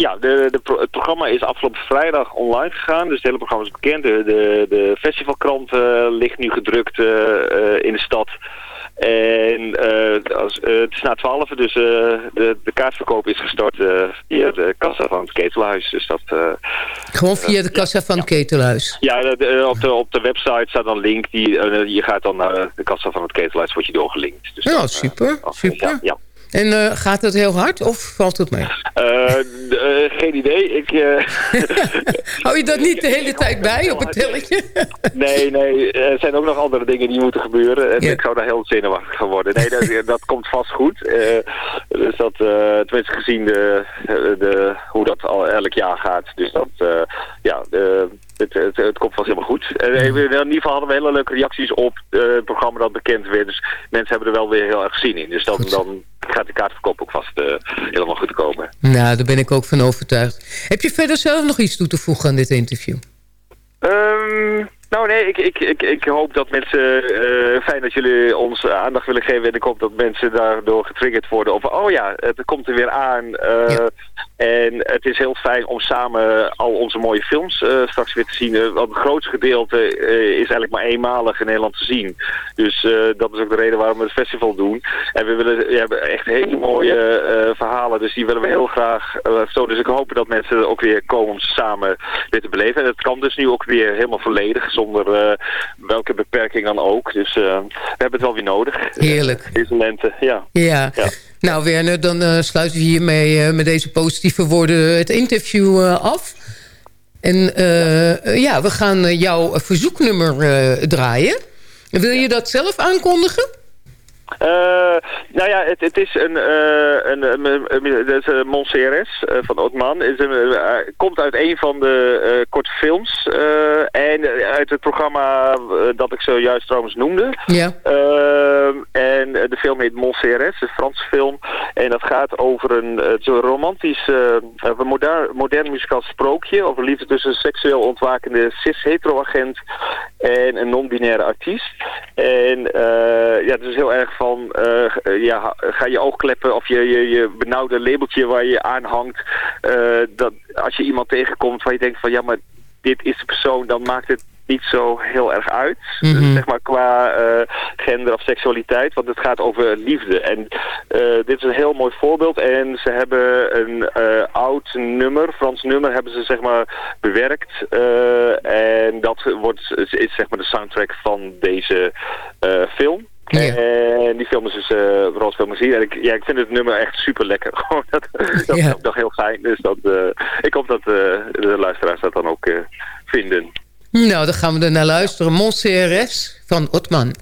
[SPEAKER 13] Ja, de, de, pro- het programma is afgelopen vrijdag online gegaan. Dus het hele programma is bekend. De, de, de festivalkrant eh, ligt nu gedrukt eh, eh, in de stad. En als, het is na twaalf, dus de, de kaartverkoop is gestart via de kassa van het ketelhuis. Dus dat,
[SPEAKER 10] Gewoon via de kassa van het ketelhuis.
[SPEAKER 13] ja, de- op, de, op de website staat een link. Die, je gaat dan naar de kassa van het ketelhuis, wordt je doorgelinkt. Dus
[SPEAKER 10] Ja, super. super.
[SPEAKER 13] ja, ja.
[SPEAKER 10] En gaat het heel hard of valt het mee?
[SPEAKER 13] Eh, geen idee. Ik, eh,
[SPEAKER 10] Hou je dat niet de hele tijd bij op het telletje?
[SPEAKER 13] Nee, nee, er zijn ook nog andere dingen die moeten gebeuren. En ik zou daar heel zenuwachtig van worden. Nee, dat, dat komt vast goed. Eh, dus dat, eh tenminste gezien de, de, hoe dat al elk jaar gaat. Dus dat, eh, ja, de, het, het, het komt vast helemaal goed. En in ieder geval hadden we hele leuke reacties op eh, het programma dat bekend werd. Dus mensen hebben er wel weer heel erg zin in. Dus dan, dan gaat de kaartverkoop ook vast eh, helemaal goed komen.
[SPEAKER 10] Nou, daar ben ik ook van overtuigd. Heb je verder zelf nog iets toe te voegen aan dit interview?
[SPEAKER 13] Ehm, nou nee, ik, ik, ik, ik hoop dat mensen, eh, fijn dat jullie ons aandacht willen geven en ik hoop dat mensen daardoor getriggerd worden over, oh ja, het komt er weer aan. eh, En het is heel fijn om samen al onze mooie films eh, straks weer te zien. Want het grootste gedeelte is eigenlijk maar eenmalig in Nederland te zien. Dus dat is ook de reden waarom we het festival doen. En we willen we hebben echt hele mooie verhalen, dus die willen we heel graag zo. Dus ik hoop dat mensen ook weer komen om ze samen weer te beleven. En het kan dus nu ook weer helemaal volledig, zonder eh, welke beperking dan ook. Dus eh, we hebben het wel weer nodig.
[SPEAKER 10] Heerlijk.
[SPEAKER 13] Deze lente, ja.
[SPEAKER 10] Ja.
[SPEAKER 13] ja.
[SPEAKER 10] Nou Werner, dan uh, sluiten we hiermee met deze positieve woorden het interview af. En uh, ja, we gaan jouw verzoeknummer draaien. Wil je dat zelf aankondigen?
[SPEAKER 13] Uh, nou ja, het, het is een, uh, een, een, een, Montserrat uh, van Otman. Het komt uit een van de korte films. en uit het programma dat ik zojuist trouwens noemde.
[SPEAKER 10] Ja.
[SPEAKER 13] En de film heet Montserrat, een Franse film. En dat gaat over een, een romantisch, een modern, modern muzikaal sprookje. Over liefde tussen een seksueel ontwakende cis-hetero-agent en een non-binaire artiest. En ja, het is heel erg van, uh, ja, ga je oogkleppen of je, je, je benauwde labeltje waar je aanhangt. Uh, dat als je iemand tegenkomt waar je denkt van, ja, maar dit is de persoon, dan maakt het niet zo heel erg uit. Mm -hmm. Zeg maar qua uh, gender of seksualiteit, want het gaat over liefde. En dit is een heel mooi voorbeeld. En ze hebben een oud nummer, Frans nummer, hebben ze zeg maar bewerkt. en dat wordt, is zeg maar de soundtrack van deze film. Ja. En die film is dus uh, Roosevelt Muziek. En ik, ja, ik vind het nummer echt super lekker. dat dat ja. is ook nog heel fijn. Dus dat, uh, ik hoop dat uh, de luisteraars dat dan ook vinden.
[SPEAKER 10] Nou, dan gaan we er naar luisteren. Montserrat van Otman.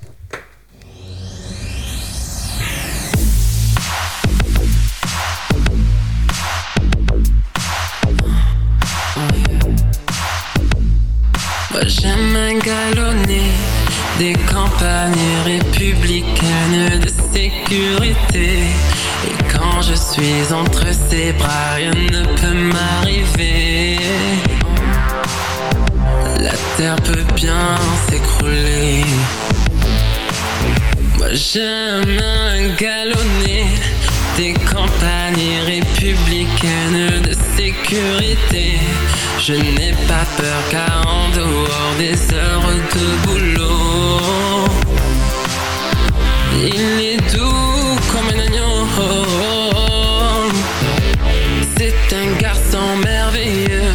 [SPEAKER 14] Des campagnes républicaines de sécurité. Et quand je suis entre ses bras, rien ne peut m'arriver. La terre peut bien s'écrouler. Moi j'aime un galonné des campagnes républicaines de sécurité. Je n'ai pas peur car en dehors des heures de boulot, il est doux comme un agneau. C'est un garçon merveilleux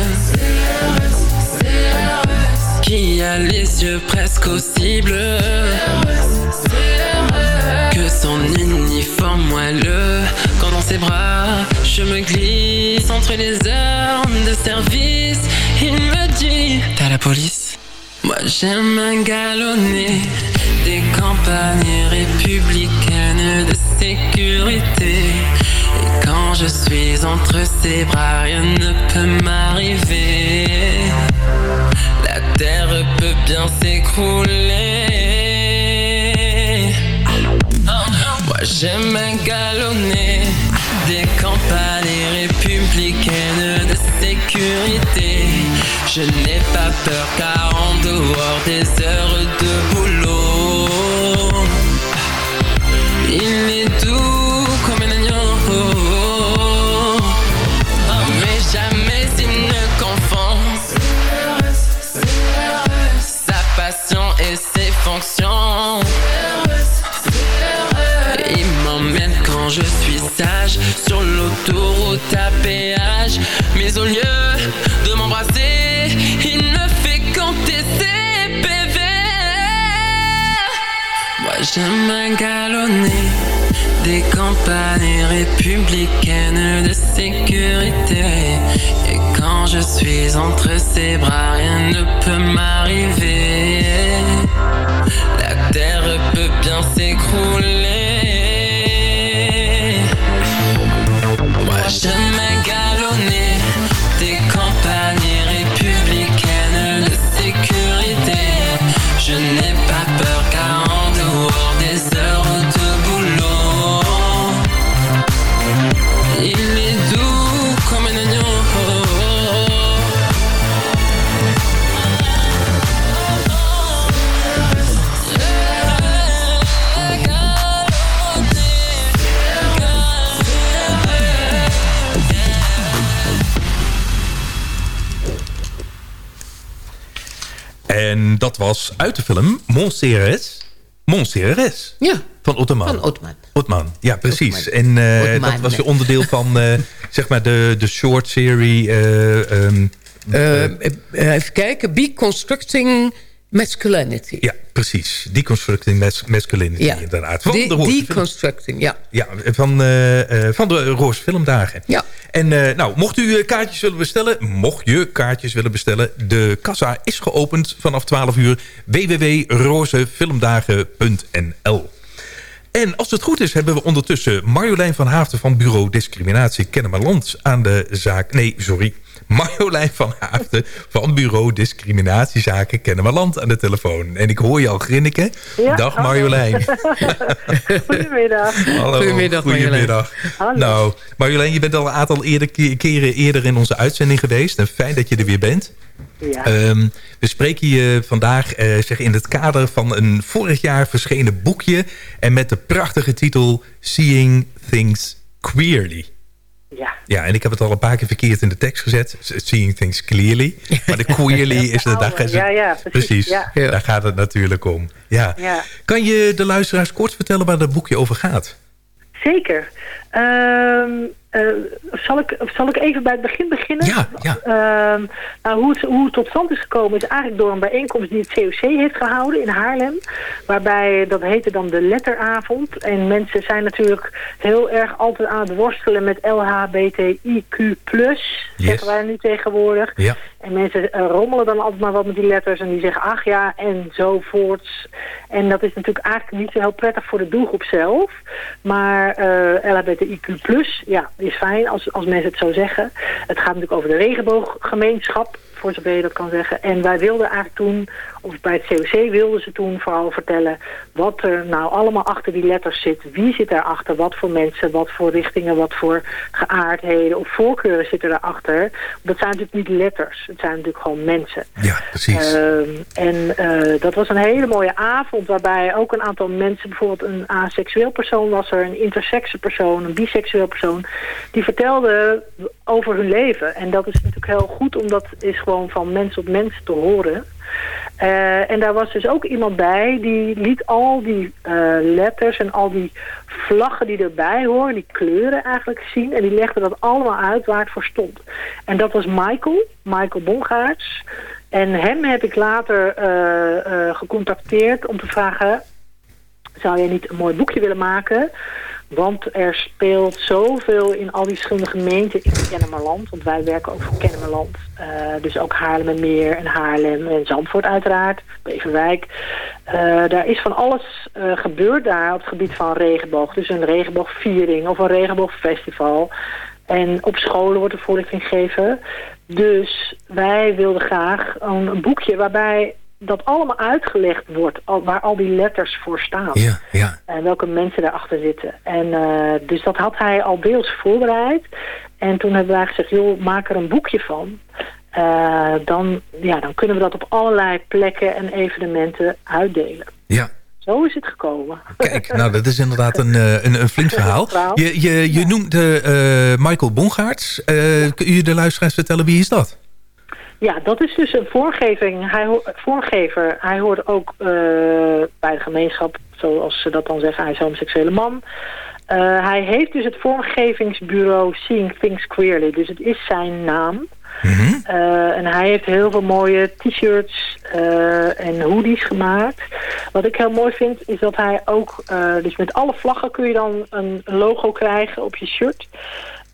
[SPEAKER 14] qui a les yeux presque aussi bleus que son uniforme moelleux. Quand dans ses bras, je me glisse entre les armes de service. Il me dit T'as la police? Moi j'aime un galonné des campagnes républicaines de sécurité. Et quand je suis entre ses bras, rien ne peut m'arriver. La terre peut bien s'écrouler. Moi j'aime un galonné des campagnes républicaines de sécurité. Je n'ai pas peur car en dehors des heures de boulot, il est doux comme un agneau. Oh, mais jamais il ne confond sa passion et ses fonctions. Il m'emmène quand je suis sage sur l'autoroute à péage. Mais au lieu Un galonné des campagnes républicaines de sécurité. Et quand je suis entre ses bras, rien ne peut m'arriver.
[SPEAKER 9] Dat was uit de film Montserrat. Montserrat.
[SPEAKER 10] Ja.
[SPEAKER 9] Van Ottoman.
[SPEAKER 10] Van Ottoman.
[SPEAKER 9] Ottoman, ja precies.
[SPEAKER 10] Ottoman.
[SPEAKER 9] En eh,
[SPEAKER 10] Ottoman.
[SPEAKER 9] dat was je onderdeel van eh, zeg maar de, de short serie. eh, ehm,
[SPEAKER 10] Eh, eh, even kijken. Deconstructing masculinity.
[SPEAKER 9] ja, precies. Deconstructing mas Masculinity
[SPEAKER 10] Ja.
[SPEAKER 9] inderdaad. Van
[SPEAKER 10] De-
[SPEAKER 9] de
[SPEAKER 10] deconstructing, ja.
[SPEAKER 9] Ja, van, eh, eh, van de Roos Filmdagen.
[SPEAKER 10] Ja.
[SPEAKER 9] En eh, nou, mocht u kaartjes willen bestellen, mocht je kaartjes willen bestellen, de kassa is geopend vanaf 12 uur. www.rozefilmdagen.nl En als het goed is, hebben we ondertussen Marjolein van Haafden van Bureau Discriminatie Kennemerland aan de zaak. Nee, sorry. Marjolein van Haafden van Bureau Discriminatiezaken Kennemerland aan de telefoon. En ik hoor je al grinniken.
[SPEAKER 15] Ja,
[SPEAKER 9] Dag. Marjolein.
[SPEAKER 15] Goedemiddag.
[SPEAKER 9] Hallo,
[SPEAKER 10] Goedemiddag, Marjolein.
[SPEAKER 9] goedemiddag.
[SPEAKER 15] Hallo.
[SPEAKER 9] Nou, Marjolein, je bent al een aantal eerder, ke- keren eerder in onze uitzending geweest. En fijn dat je er weer bent.
[SPEAKER 15] Ja.
[SPEAKER 9] Ehm, we spreken je vandaag eh, zeg, in het kader van een vorig jaar verschenen boekje. En met de prachtige titel Seeing Things Queerly.
[SPEAKER 15] Ja.
[SPEAKER 9] Ja, en ik heb het al een paar keer verkeerd in de tekst gezet. Seeing Things Clearly. Maar de queerly is... de daar,
[SPEAKER 15] Ja, ja, precies, ja.
[SPEAKER 9] Daar gaat het natuurlijk om. Ja.
[SPEAKER 15] Ja.
[SPEAKER 9] Kan je de luisteraars kort vertellen waar dat boekje over gaat?
[SPEAKER 15] Zeker. Ehm, eh, zal, ik, zal ik even bij het begin beginnen?
[SPEAKER 9] Ja, ja.
[SPEAKER 15] Ehm, nou, hoe, het, hoe het tot stand is gekomen is eigenlijk door een bijeenkomst die het COC heeft gehouden in Haarlem. Waarbij, dat heette dan de letteravond. En mensen zijn natuurlijk heel erg altijd aan het worstelen met LHBTIQ+, zeggen wij nu tegenwoordig.
[SPEAKER 9] Ja.
[SPEAKER 15] En mensen eh, rommelen dan altijd maar wat met die letters en die zeggen ach ja enzovoorts. En dat is natuurlijk eigenlijk niet zo heel prettig voor de doelgroep zelf. Maar eh LHBTIQ+, ja, is fijn als, als mensen het zo zeggen. Het gaat natuurlijk over de regenbooggemeenschap voor zover je dat kan zeggen. En wij wilden eigenlijk toen, of bij het COC wilden ze toen vooral vertellen... wat er nou allemaal achter die letters zit. Wie zit daarachter? Wat voor mensen? Wat voor richtingen? Wat voor geaardheden of voorkeuren zitten daarachter? Dat zijn natuurlijk niet letters. Het zijn natuurlijk gewoon mensen.
[SPEAKER 9] Ja, precies.
[SPEAKER 15] Ehm, en eh, dat was een hele mooie avond waarbij ook een aantal mensen... bijvoorbeeld een aseksueel persoon was er, een intersexe persoon, een biseksueel persoon... die vertelden over hun leven. En dat is natuurlijk heel goed, omdat is gewoon van mens op mens te horen. Eh, en daar was dus ook iemand bij die liet al die eh, letters en al die vlaggen die erbij horen, die kleuren eigenlijk zien. En die legde dat allemaal uit waar het voor stond. En dat was Michael, Michael Bongaerts. En hem heb ik later uh, gecontacteerd om te vragen... zou jij niet een mooi boekje willen maken... Want er speelt zoveel in al die verschillende gemeenten in Kennemerland. Want wij werken ook voor Kennemerland. Uh, dus ook Haarlemmermeer en Haarlem en Zandvoort uiteraard. Beverwijk. Uh, daar is van alles uh, gebeurd daar op het gebied van regenboog. Dus een regenboogviering of een regenboogfestival. En op scholen wordt er voorlichting gegeven. Dus wij wilden graag een boekje waarbij dat allemaal uitgelegd wordt, al, waar al die letters voor staan.
[SPEAKER 9] Ja, ja.
[SPEAKER 15] En welke mensen daarachter zitten. En uh, dus dat had hij al deels voorbereid. En toen hebben wij gezegd, joh, maak er een boekje van. Uh, dan, ja, dan kunnen we dat op allerlei plekken en evenementen uitdelen.
[SPEAKER 9] Ja,
[SPEAKER 15] zo is het gekomen.
[SPEAKER 9] Kijk, nou dat is inderdaad een, een, een flink verhaal. Je, je, je noemt uh, Michael Bongaerts. Uh, kun je de luisteraars vertellen wie is dat?
[SPEAKER 15] Ja, dat is dus een voorgeving. Hij, voorgever. Hij hoort ook uh, bij de gemeenschap, zoals ze dat dan zeggen. Hij is homoseksuele man. Uh, hij heeft dus het vormgevingsbureau Seeing Things Queerly. Dus het is zijn naam.
[SPEAKER 9] Mm -hmm.
[SPEAKER 15] uh, en hij heeft heel veel mooie t-shirts en hoodies gemaakt. Wat ik heel mooi vind is dat hij ook... dus met alle vlaggen kun je dan een logo krijgen op je shirt.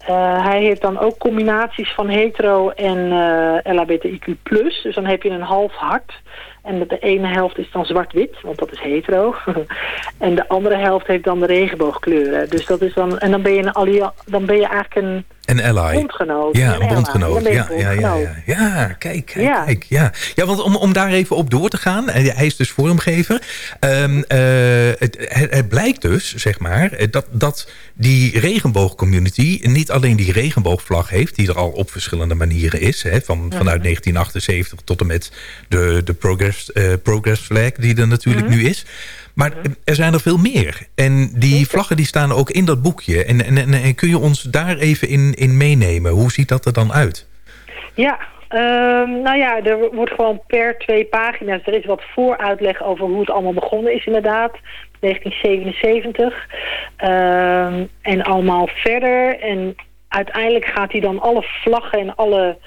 [SPEAKER 15] Uh, hij heeft dan ook combinaties van hetero en uh, LHBTIQ+. Dus dan heb je een half hart. En de ene helft is dan zwart-wit, want dat is hetero. en de andere helft heeft dan de regenboogkleuren. Dus dat is dan, en dan ben je, een dan ben je eigenlijk een,
[SPEAKER 9] een ally.
[SPEAKER 15] bondgenoot.
[SPEAKER 9] Ja,
[SPEAKER 15] een,
[SPEAKER 9] een bondgenoot.
[SPEAKER 15] Ja,
[SPEAKER 9] ja, ja, ja, kijk, kijk, ja. kijk. Ja, ja want om, om daar even op door te gaan. En hij is dus vormgever. Um, uh, het, het, blijkt dus, zeg maar, dat, dat die regenboogcommunity niet alleen die regenboogvlag heeft, die er al op verschillende manieren is. Hè, van, vanuit 1978 tot en met de, de Progress, uh, Progress Flag, die er natuurlijk mm -hmm. nu is. Maar er zijn er veel meer. En die vlaggen die staan ook in dat boekje. En, en, en, en kun je ons daar even in, in meenemen? Hoe ziet dat er dan uit?
[SPEAKER 15] Ja, um, nou ja, er wordt gewoon per twee pagina's... er is wat vooruitleg over hoe het allemaal begonnen is inderdaad. 1977. Um, en allemaal verder. En uiteindelijk gaat hij dan alle vlaggen en alle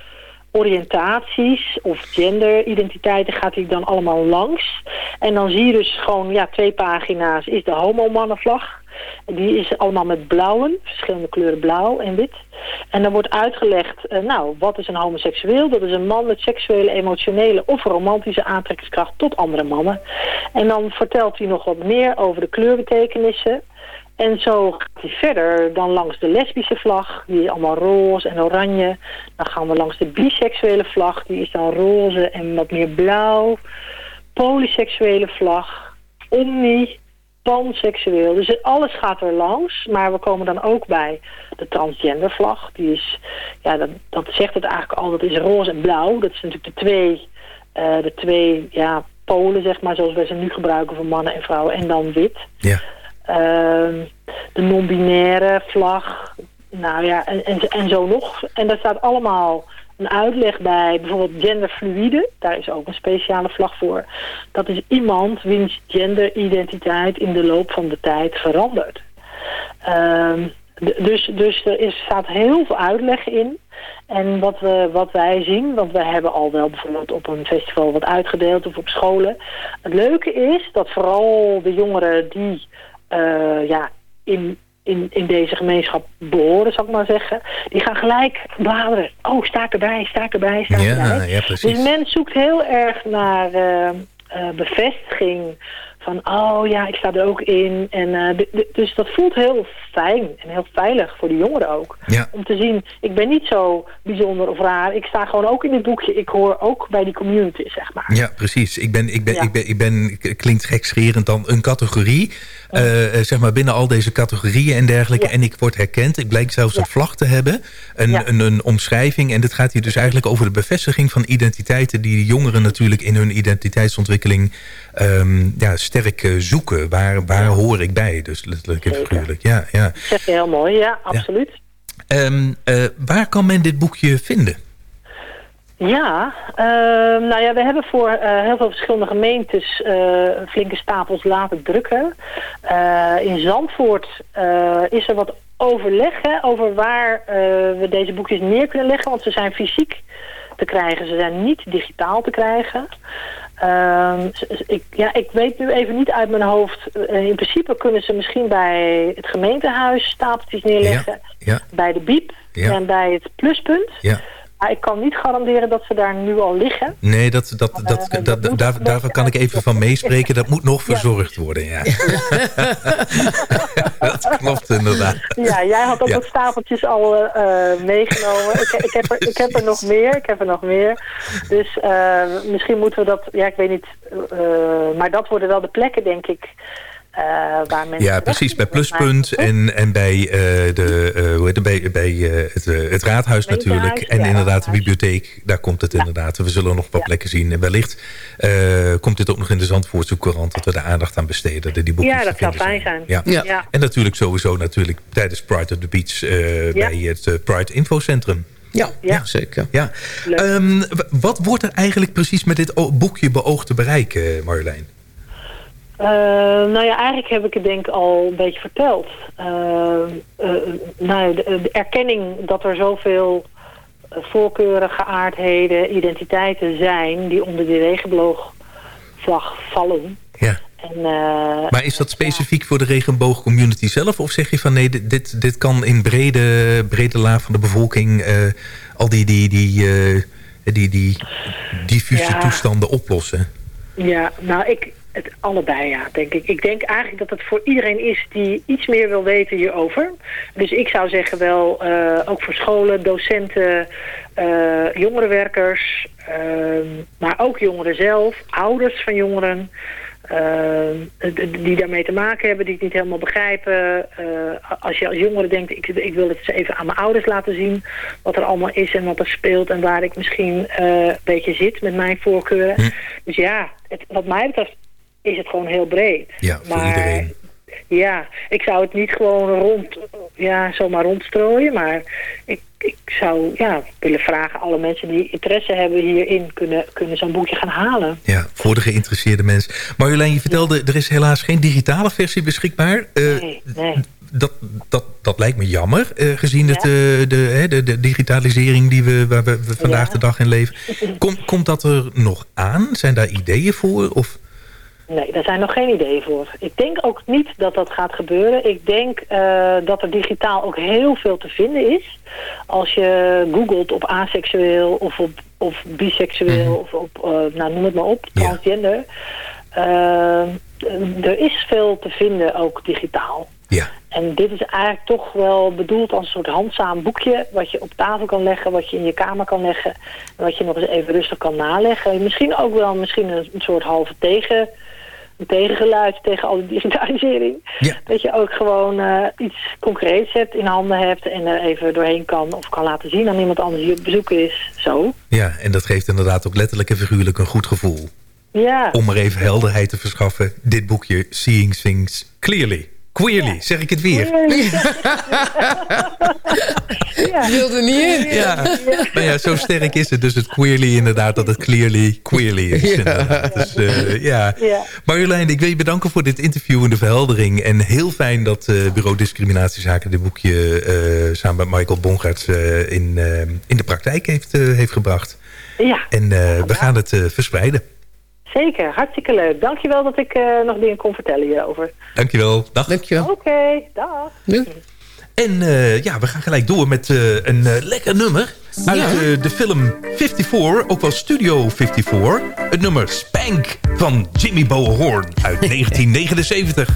[SPEAKER 15] oriëntaties of genderidentiteiten gaat hij dan allemaal langs. En dan zie je dus gewoon, ja, twee pagina's is de homo-mannenvlag. Die is allemaal met blauwen, verschillende kleuren blauw en wit. En dan wordt uitgelegd, uh, nou, wat is een homoseksueel? Dat is een man met seksuele, emotionele of romantische aantrekkingskracht tot andere mannen. En dan vertelt hij nog wat meer over de kleurbetekenissen. En zo gaat hij verder dan langs de lesbische vlag, die is allemaal roze en oranje. Dan gaan we langs de biseksuele vlag, die is dan roze en wat meer blauw. Polyseksuele vlag, omni, panseksueel. Dus alles gaat er langs, maar we komen dan ook bij de transgender vlag. Die is, ja, dat, dat zegt het eigenlijk al, dat is roze en blauw. Dat zijn natuurlijk de twee, uh, de twee ja, polen, zeg maar, zoals wij ze nu gebruiken voor mannen en vrouwen. En dan wit.
[SPEAKER 9] Ja.
[SPEAKER 15] Uh, de non-binaire vlag. Nou ja, en, en, zo nog. En daar staat allemaal een uitleg bij. Bijvoorbeeld genderfluide. Daar is ook een speciale vlag voor. Dat is iemand wiens genderidentiteit in de loop van de tijd verandert. Uh, dus, dus er is, staat heel veel uitleg in. En wat, we, wat wij zien, want we hebben al wel bijvoorbeeld op een festival wat uitgedeeld of op scholen. Het leuke is dat vooral de jongeren die uh, ja, in, in, in deze gemeenschap behoren, zal ik maar zeggen. Die gaan gelijk bladeren. Oh, sta ik erbij, sta ik erbij, sta ik
[SPEAKER 9] ja,
[SPEAKER 15] erbij.
[SPEAKER 9] Ja, precies.
[SPEAKER 15] Dus men zoekt heel erg naar uh, uh, bevestiging van... oh ja, ik sta er ook in. En, dus dat voelt heel fijn en heel veilig voor de jongeren ook.
[SPEAKER 9] Ja.
[SPEAKER 15] Om te zien, ik ben niet zo bijzonder of raar. Ik sta gewoon ook in dit boekje. Ik hoor ook bij die community, zeg maar.
[SPEAKER 9] Ja, precies. Ik ben, ik ben,
[SPEAKER 15] Ja.
[SPEAKER 9] ik ben, ik ben klinkt gekscherend dan een categorie. eh, eh, zeg maar binnen al deze categorieën en dergelijke. En ik word herkend. Ik blijk zelfs een vlag te hebben. Een, een, een omschrijving. En dit gaat hier dus eigenlijk over de bevestiging van identiteiten... die de jongeren natuurlijk in hun identiteitsontwikkeling ehm, ja, sterk eh, zoeken. Waar, waar hoor ik bij? Dus letterlijk en figuurlijk. Ja, ja.
[SPEAKER 15] Dat zeg je heel mooi, ja, absoluut.
[SPEAKER 9] Ehm, eh, waar kan men dit boekje vinden?
[SPEAKER 15] Ja, ehm, nou ja, we hebben voor eh, heel veel verschillende gemeentes flinke stapels laten drukken. In Zandvoort is er wat overleg hè, over waar we deze boekjes neer kunnen leggen. Want ze zijn fysiek te krijgen, ze zijn niet digitaal te krijgen. Ehm, ik, ja, ik weet nu even niet uit mijn hoofd. Eh, in principe kunnen ze misschien bij het gemeentehuis stapeltjes neerleggen.
[SPEAKER 9] Ja.
[SPEAKER 15] Bij de BIEB
[SPEAKER 9] Ja.
[SPEAKER 15] en bij het pluspunt.
[SPEAKER 9] Ja.
[SPEAKER 15] Maar ik kan niet garanderen dat ze daar nu al liggen.
[SPEAKER 9] Nee, dat, dat, dat, dat, daar, daarvan kan ik even van meespreken. Dat moet nog verzorgd worden, ja. dat klopt inderdaad.
[SPEAKER 15] Ja, jij had ook
[SPEAKER 9] Ja.
[SPEAKER 15] wat stapeltjes al eh, eh, meegenomen. Ik, ik, heb er, ik heb er nog meer. Ik heb er nog meer. Dus eh, misschien moeten we dat... Ja, ik weet niet. eh, maar dat worden wel de plekken, denk ik. Eh, waar mensen...
[SPEAKER 9] Ja, precies. Bij Pluspunt en, en bij, eh, de, eh, hoe heet het, bij, bij het, eh, het raadhuis natuurlijk. En
[SPEAKER 15] ja,
[SPEAKER 9] inderdaad de bibliotheek. Daar komt het inderdaad. We zullen nog wat plekken zien. En wellicht eh, komt dit ook nog in de Zandvoortse Courant... dat we daar aandacht aan besteden. Dat die boekjes
[SPEAKER 15] Ja, dat zou fijn zijn.
[SPEAKER 9] Ja.
[SPEAKER 15] Ja. Ja.
[SPEAKER 9] En natuurlijk sowieso natuurlijk tijdens Pride of the Beach... eh, bij het Pride Infocentrum.
[SPEAKER 10] Ja,
[SPEAKER 15] ja.
[SPEAKER 10] zeker.
[SPEAKER 9] Ja. Ehm, wat wordt er eigenlijk precies met dit boekje beoogd te bereiken, Marjolein?
[SPEAKER 15] Eh, nou ja, eigenlijk heb ik het denk ik al een beetje verteld. Eh, nou, ja, de, de erkenning dat er zoveel voorkeuren, geaardheden, identiteiten zijn... die onder die regenboogvlag vallen.
[SPEAKER 9] Ja.
[SPEAKER 15] En,
[SPEAKER 9] Maar is dat specifiek voor de regenboogcommunity zelf? Of zeg je van nee, dit, dit, kan in brede, brede laag van de bevolking... al die, die, die, die, die diffuse
[SPEAKER 15] Ja.
[SPEAKER 9] toestanden oplossen?
[SPEAKER 15] Ja, nou, ik, het allebei, ja, denk ik. Ik denk eigenlijk dat het voor iedereen is die iets meer wil weten hierover. Dus ik zou zeggen wel, eh, ook voor scholen, docenten, eh, jongerenwerkers, ehm, maar ook jongeren zelf, ouders van jongeren... ehm, die daarmee te maken hebben, die het niet helemaal begrijpen. Eh, als je als jongere denkt, ik, ik wil het eens even aan mijn ouders laten zien... wat er allemaal is en wat er speelt... en waar ik misschien eh, een beetje zit met mijn voorkeuren. Dus ja, het, wat mij betreft is het gewoon heel breed.
[SPEAKER 9] Ja, voor
[SPEAKER 15] Maar,
[SPEAKER 9] iedereen.
[SPEAKER 15] Ja, ik zou het niet gewoon rond, ja, zomaar rondstrooien, maar ik, ik zou ja, willen vragen, alle mensen die interesse hebben hierin, kunnen, kunnen zo'n boekje gaan halen.
[SPEAKER 9] Ja, voor de geïnteresseerde mens. Marjolein, je vertelde, er is helaas geen digitale versie beschikbaar. Eh,
[SPEAKER 15] Nee, nee.
[SPEAKER 9] dat, dat, dat lijkt me jammer, eh, gezien het, eh, de, de, de digitalisering die we, waar we, we vandaag de dag in leven. Kom, komt dat er nog aan? Zijn daar ideeën voor? Of...
[SPEAKER 15] Nee, daar zijn nog geen ideeën voor. Ik denk ook niet dat dat gaat gebeuren. Ik denk eh, dat er digitaal ook heel veel te vinden is. Als je googelt op aseksueel of op of biseksueel of op, eh, nou noem het maar op, transgender. Eh, er is veel te vinden ook digitaal.
[SPEAKER 9] Ja.
[SPEAKER 15] En dit is eigenlijk toch wel bedoeld als een soort handzaam boekje... wat je op tafel kan leggen, wat je in je kamer kan leggen... en wat je nog eens even rustig kan naleggen. Misschien ook wel misschien een, soort halve tegen, tegengeluid tegen al die digitalisering. Dat je ook gewoon eh, iets concreets hebt, in handen hebt... en er even doorheen kan of kan laten zien aan iemand anders die op bezoek is. Zo.
[SPEAKER 9] Ja, en dat geeft inderdaad ook letterlijk en figuurlijk een goed gevoel.
[SPEAKER 15] Ja.
[SPEAKER 9] Om er even helderheid te verschaffen. Dit boekje, Seeing Things Clearly. Queerly, zeg ik het weer.
[SPEAKER 15] ja.
[SPEAKER 10] wilde niet in.
[SPEAKER 9] Ja. Maar ja, zo sterk is het. Dus het queerly inderdaad, dat het clearly queerly is.
[SPEAKER 10] Ja.
[SPEAKER 9] Dus, eh, ja.
[SPEAKER 15] Ja.
[SPEAKER 9] Marjolein, ik wil je bedanken voor dit interview en de verheldering. En heel fijn dat eh, Bureau Discriminatiezaken dit boekje eh, samen met Michael Bongaerts eh, in, in de praktijk heeft, eh, heeft gebracht.
[SPEAKER 15] Ja,
[SPEAKER 9] En eh, we gaan het eh, verspreiden.
[SPEAKER 15] Zeker. Hartstikke leuk. Dankjewel dat ik eh, nog dingen kon vertellen hierover.
[SPEAKER 9] Dankjewel. Dag.
[SPEAKER 10] Dankjewel.
[SPEAKER 15] Oké, dag.
[SPEAKER 9] En eh, ja, we gaan gelijk door met eh, een lekker nummer. Uit
[SPEAKER 10] Ja.
[SPEAKER 9] eh, de film 54, ook wel Studio 54. Het nummer Spank van Jimmy Bowenhorn uit 1979.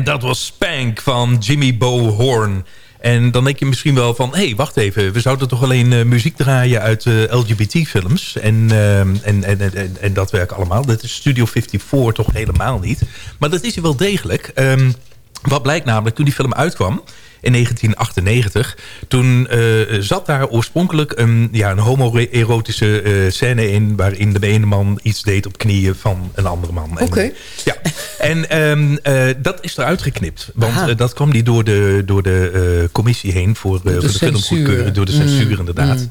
[SPEAKER 9] En dat was Spank van Jimmy Bo Horn. En dan denk je misschien wel van... hé, hey, wacht even, we zouden toch alleen uh, muziek draaien uit uh, LGBT-films... En, uh, en, en, en, en, dat werkt allemaal. Dat is Studio 54 toch helemaal niet. Maar dat is hij wel degelijk. Um, wat blijkt namelijk, toen die film uitkwam in 1998. Toen uh, zat daar oorspronkelijk een, ja, een homoerotische uh, scène in... waarin de ene man iets deed op knieën van een andere man.
[SPEAKER 10] Oké. Okay.
[SPEAKER 9] Ja, en um, uh, dat is eruit geknipt. Want dat kwam die door de, door de commissie heen voor, de, voor de filmgoedkeuring. Door de censuur, mm. inderdaad. Mm.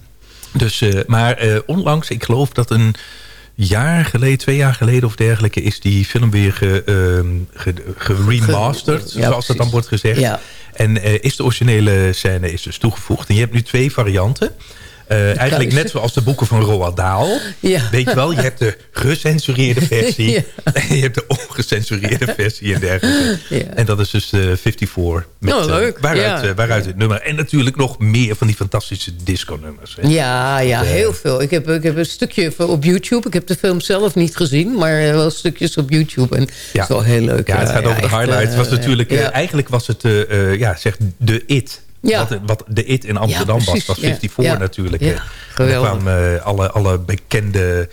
[SPEAKER 9] Dus, maar onlangs, ik geloof dat een jaar geleden, twee jaar geleden of dergelijke... is die film weer geremasterd, ge, ge, ja, zoals dat dan wordt gezegd. Ja. En uh, is de originele scène is dus toegevoegd. En je hebt nu twee varianten. Uh, eigenlijk net zoals de boeken van Roald Dahl. Ja. Weet je wel, je hebt de gecensureerde versie. ja. En je hebt de ongecensureerde versie en dergelijke. Ja. En dat is dus uh, 54. Met,
[SPEAKER 10] oh, leuk.
[SPEAKER 9] Uh, waaruit, waaruit het nummer. En natuurlijk nog meer van die fantastische disco-nummers.
[SPEAKER 10] Ja, ja heel veel. Ik heb, ik heb een stukje op YouTube. Ik heb de film zelf niet gezien. Maar wel stukjes op YouTube. En ja. is wel heel leuk.
[SPEAKER 9] Ja, het gaat over de highlights. Was natuurlijk, eigenlijk was het ja, zeg, de It ja. Wat, wat, de IT in Amsterdam was, was 54 ja. natuurlijk. Geweldig. Er kwamen uh, alle, alle bekende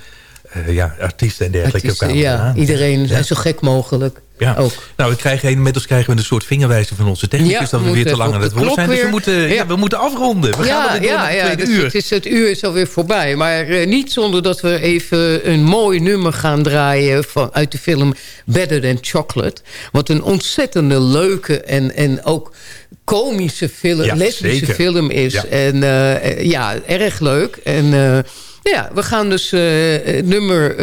[SPEAKER 9] uh, ja, artiesten en dergelijke.
[SPEAKER 10] Artiesten, ja, iedereen ja. zo gek mogelijk. Ja. Ook.
[SPEAKER 9] Nou, we krijgen, inmiddels krijgen we een soort vingerwijzer van onze technicus... Ja, dat we weer te lang aan het woord zijn. Dus we moeten, ja. we moeten afronden. We
[SPEAKER 10] gaan ja, ja, dus uur. Het, is, het uur is alweer voorbij. Maar uh, niet zonder dat we even een mooi nummer gaan draaien... Van, uit de film Better Than Chocolate. Wat een ontzettende leuke en, en ook komische film, ja, lesbische zeker. film is. Ja. En uh, ja, erg leuk. En uh, ja, we gaan dus uh, nummer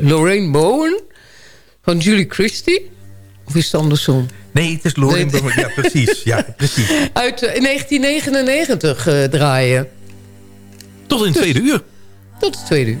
[SPEAKER 10] Lorraine Bowen van Julie Christie. Of is het andersom?
[SPEAKER 9] Nee, het is Lorraine nee. Bowen. Ja, precies. Ja, precies.
[SPEAKER 10] Uit 1999 draaien.
[SPEAKER 9] Tot in het tweede uur.
[SPEAKER 10] Tot het tweede uur.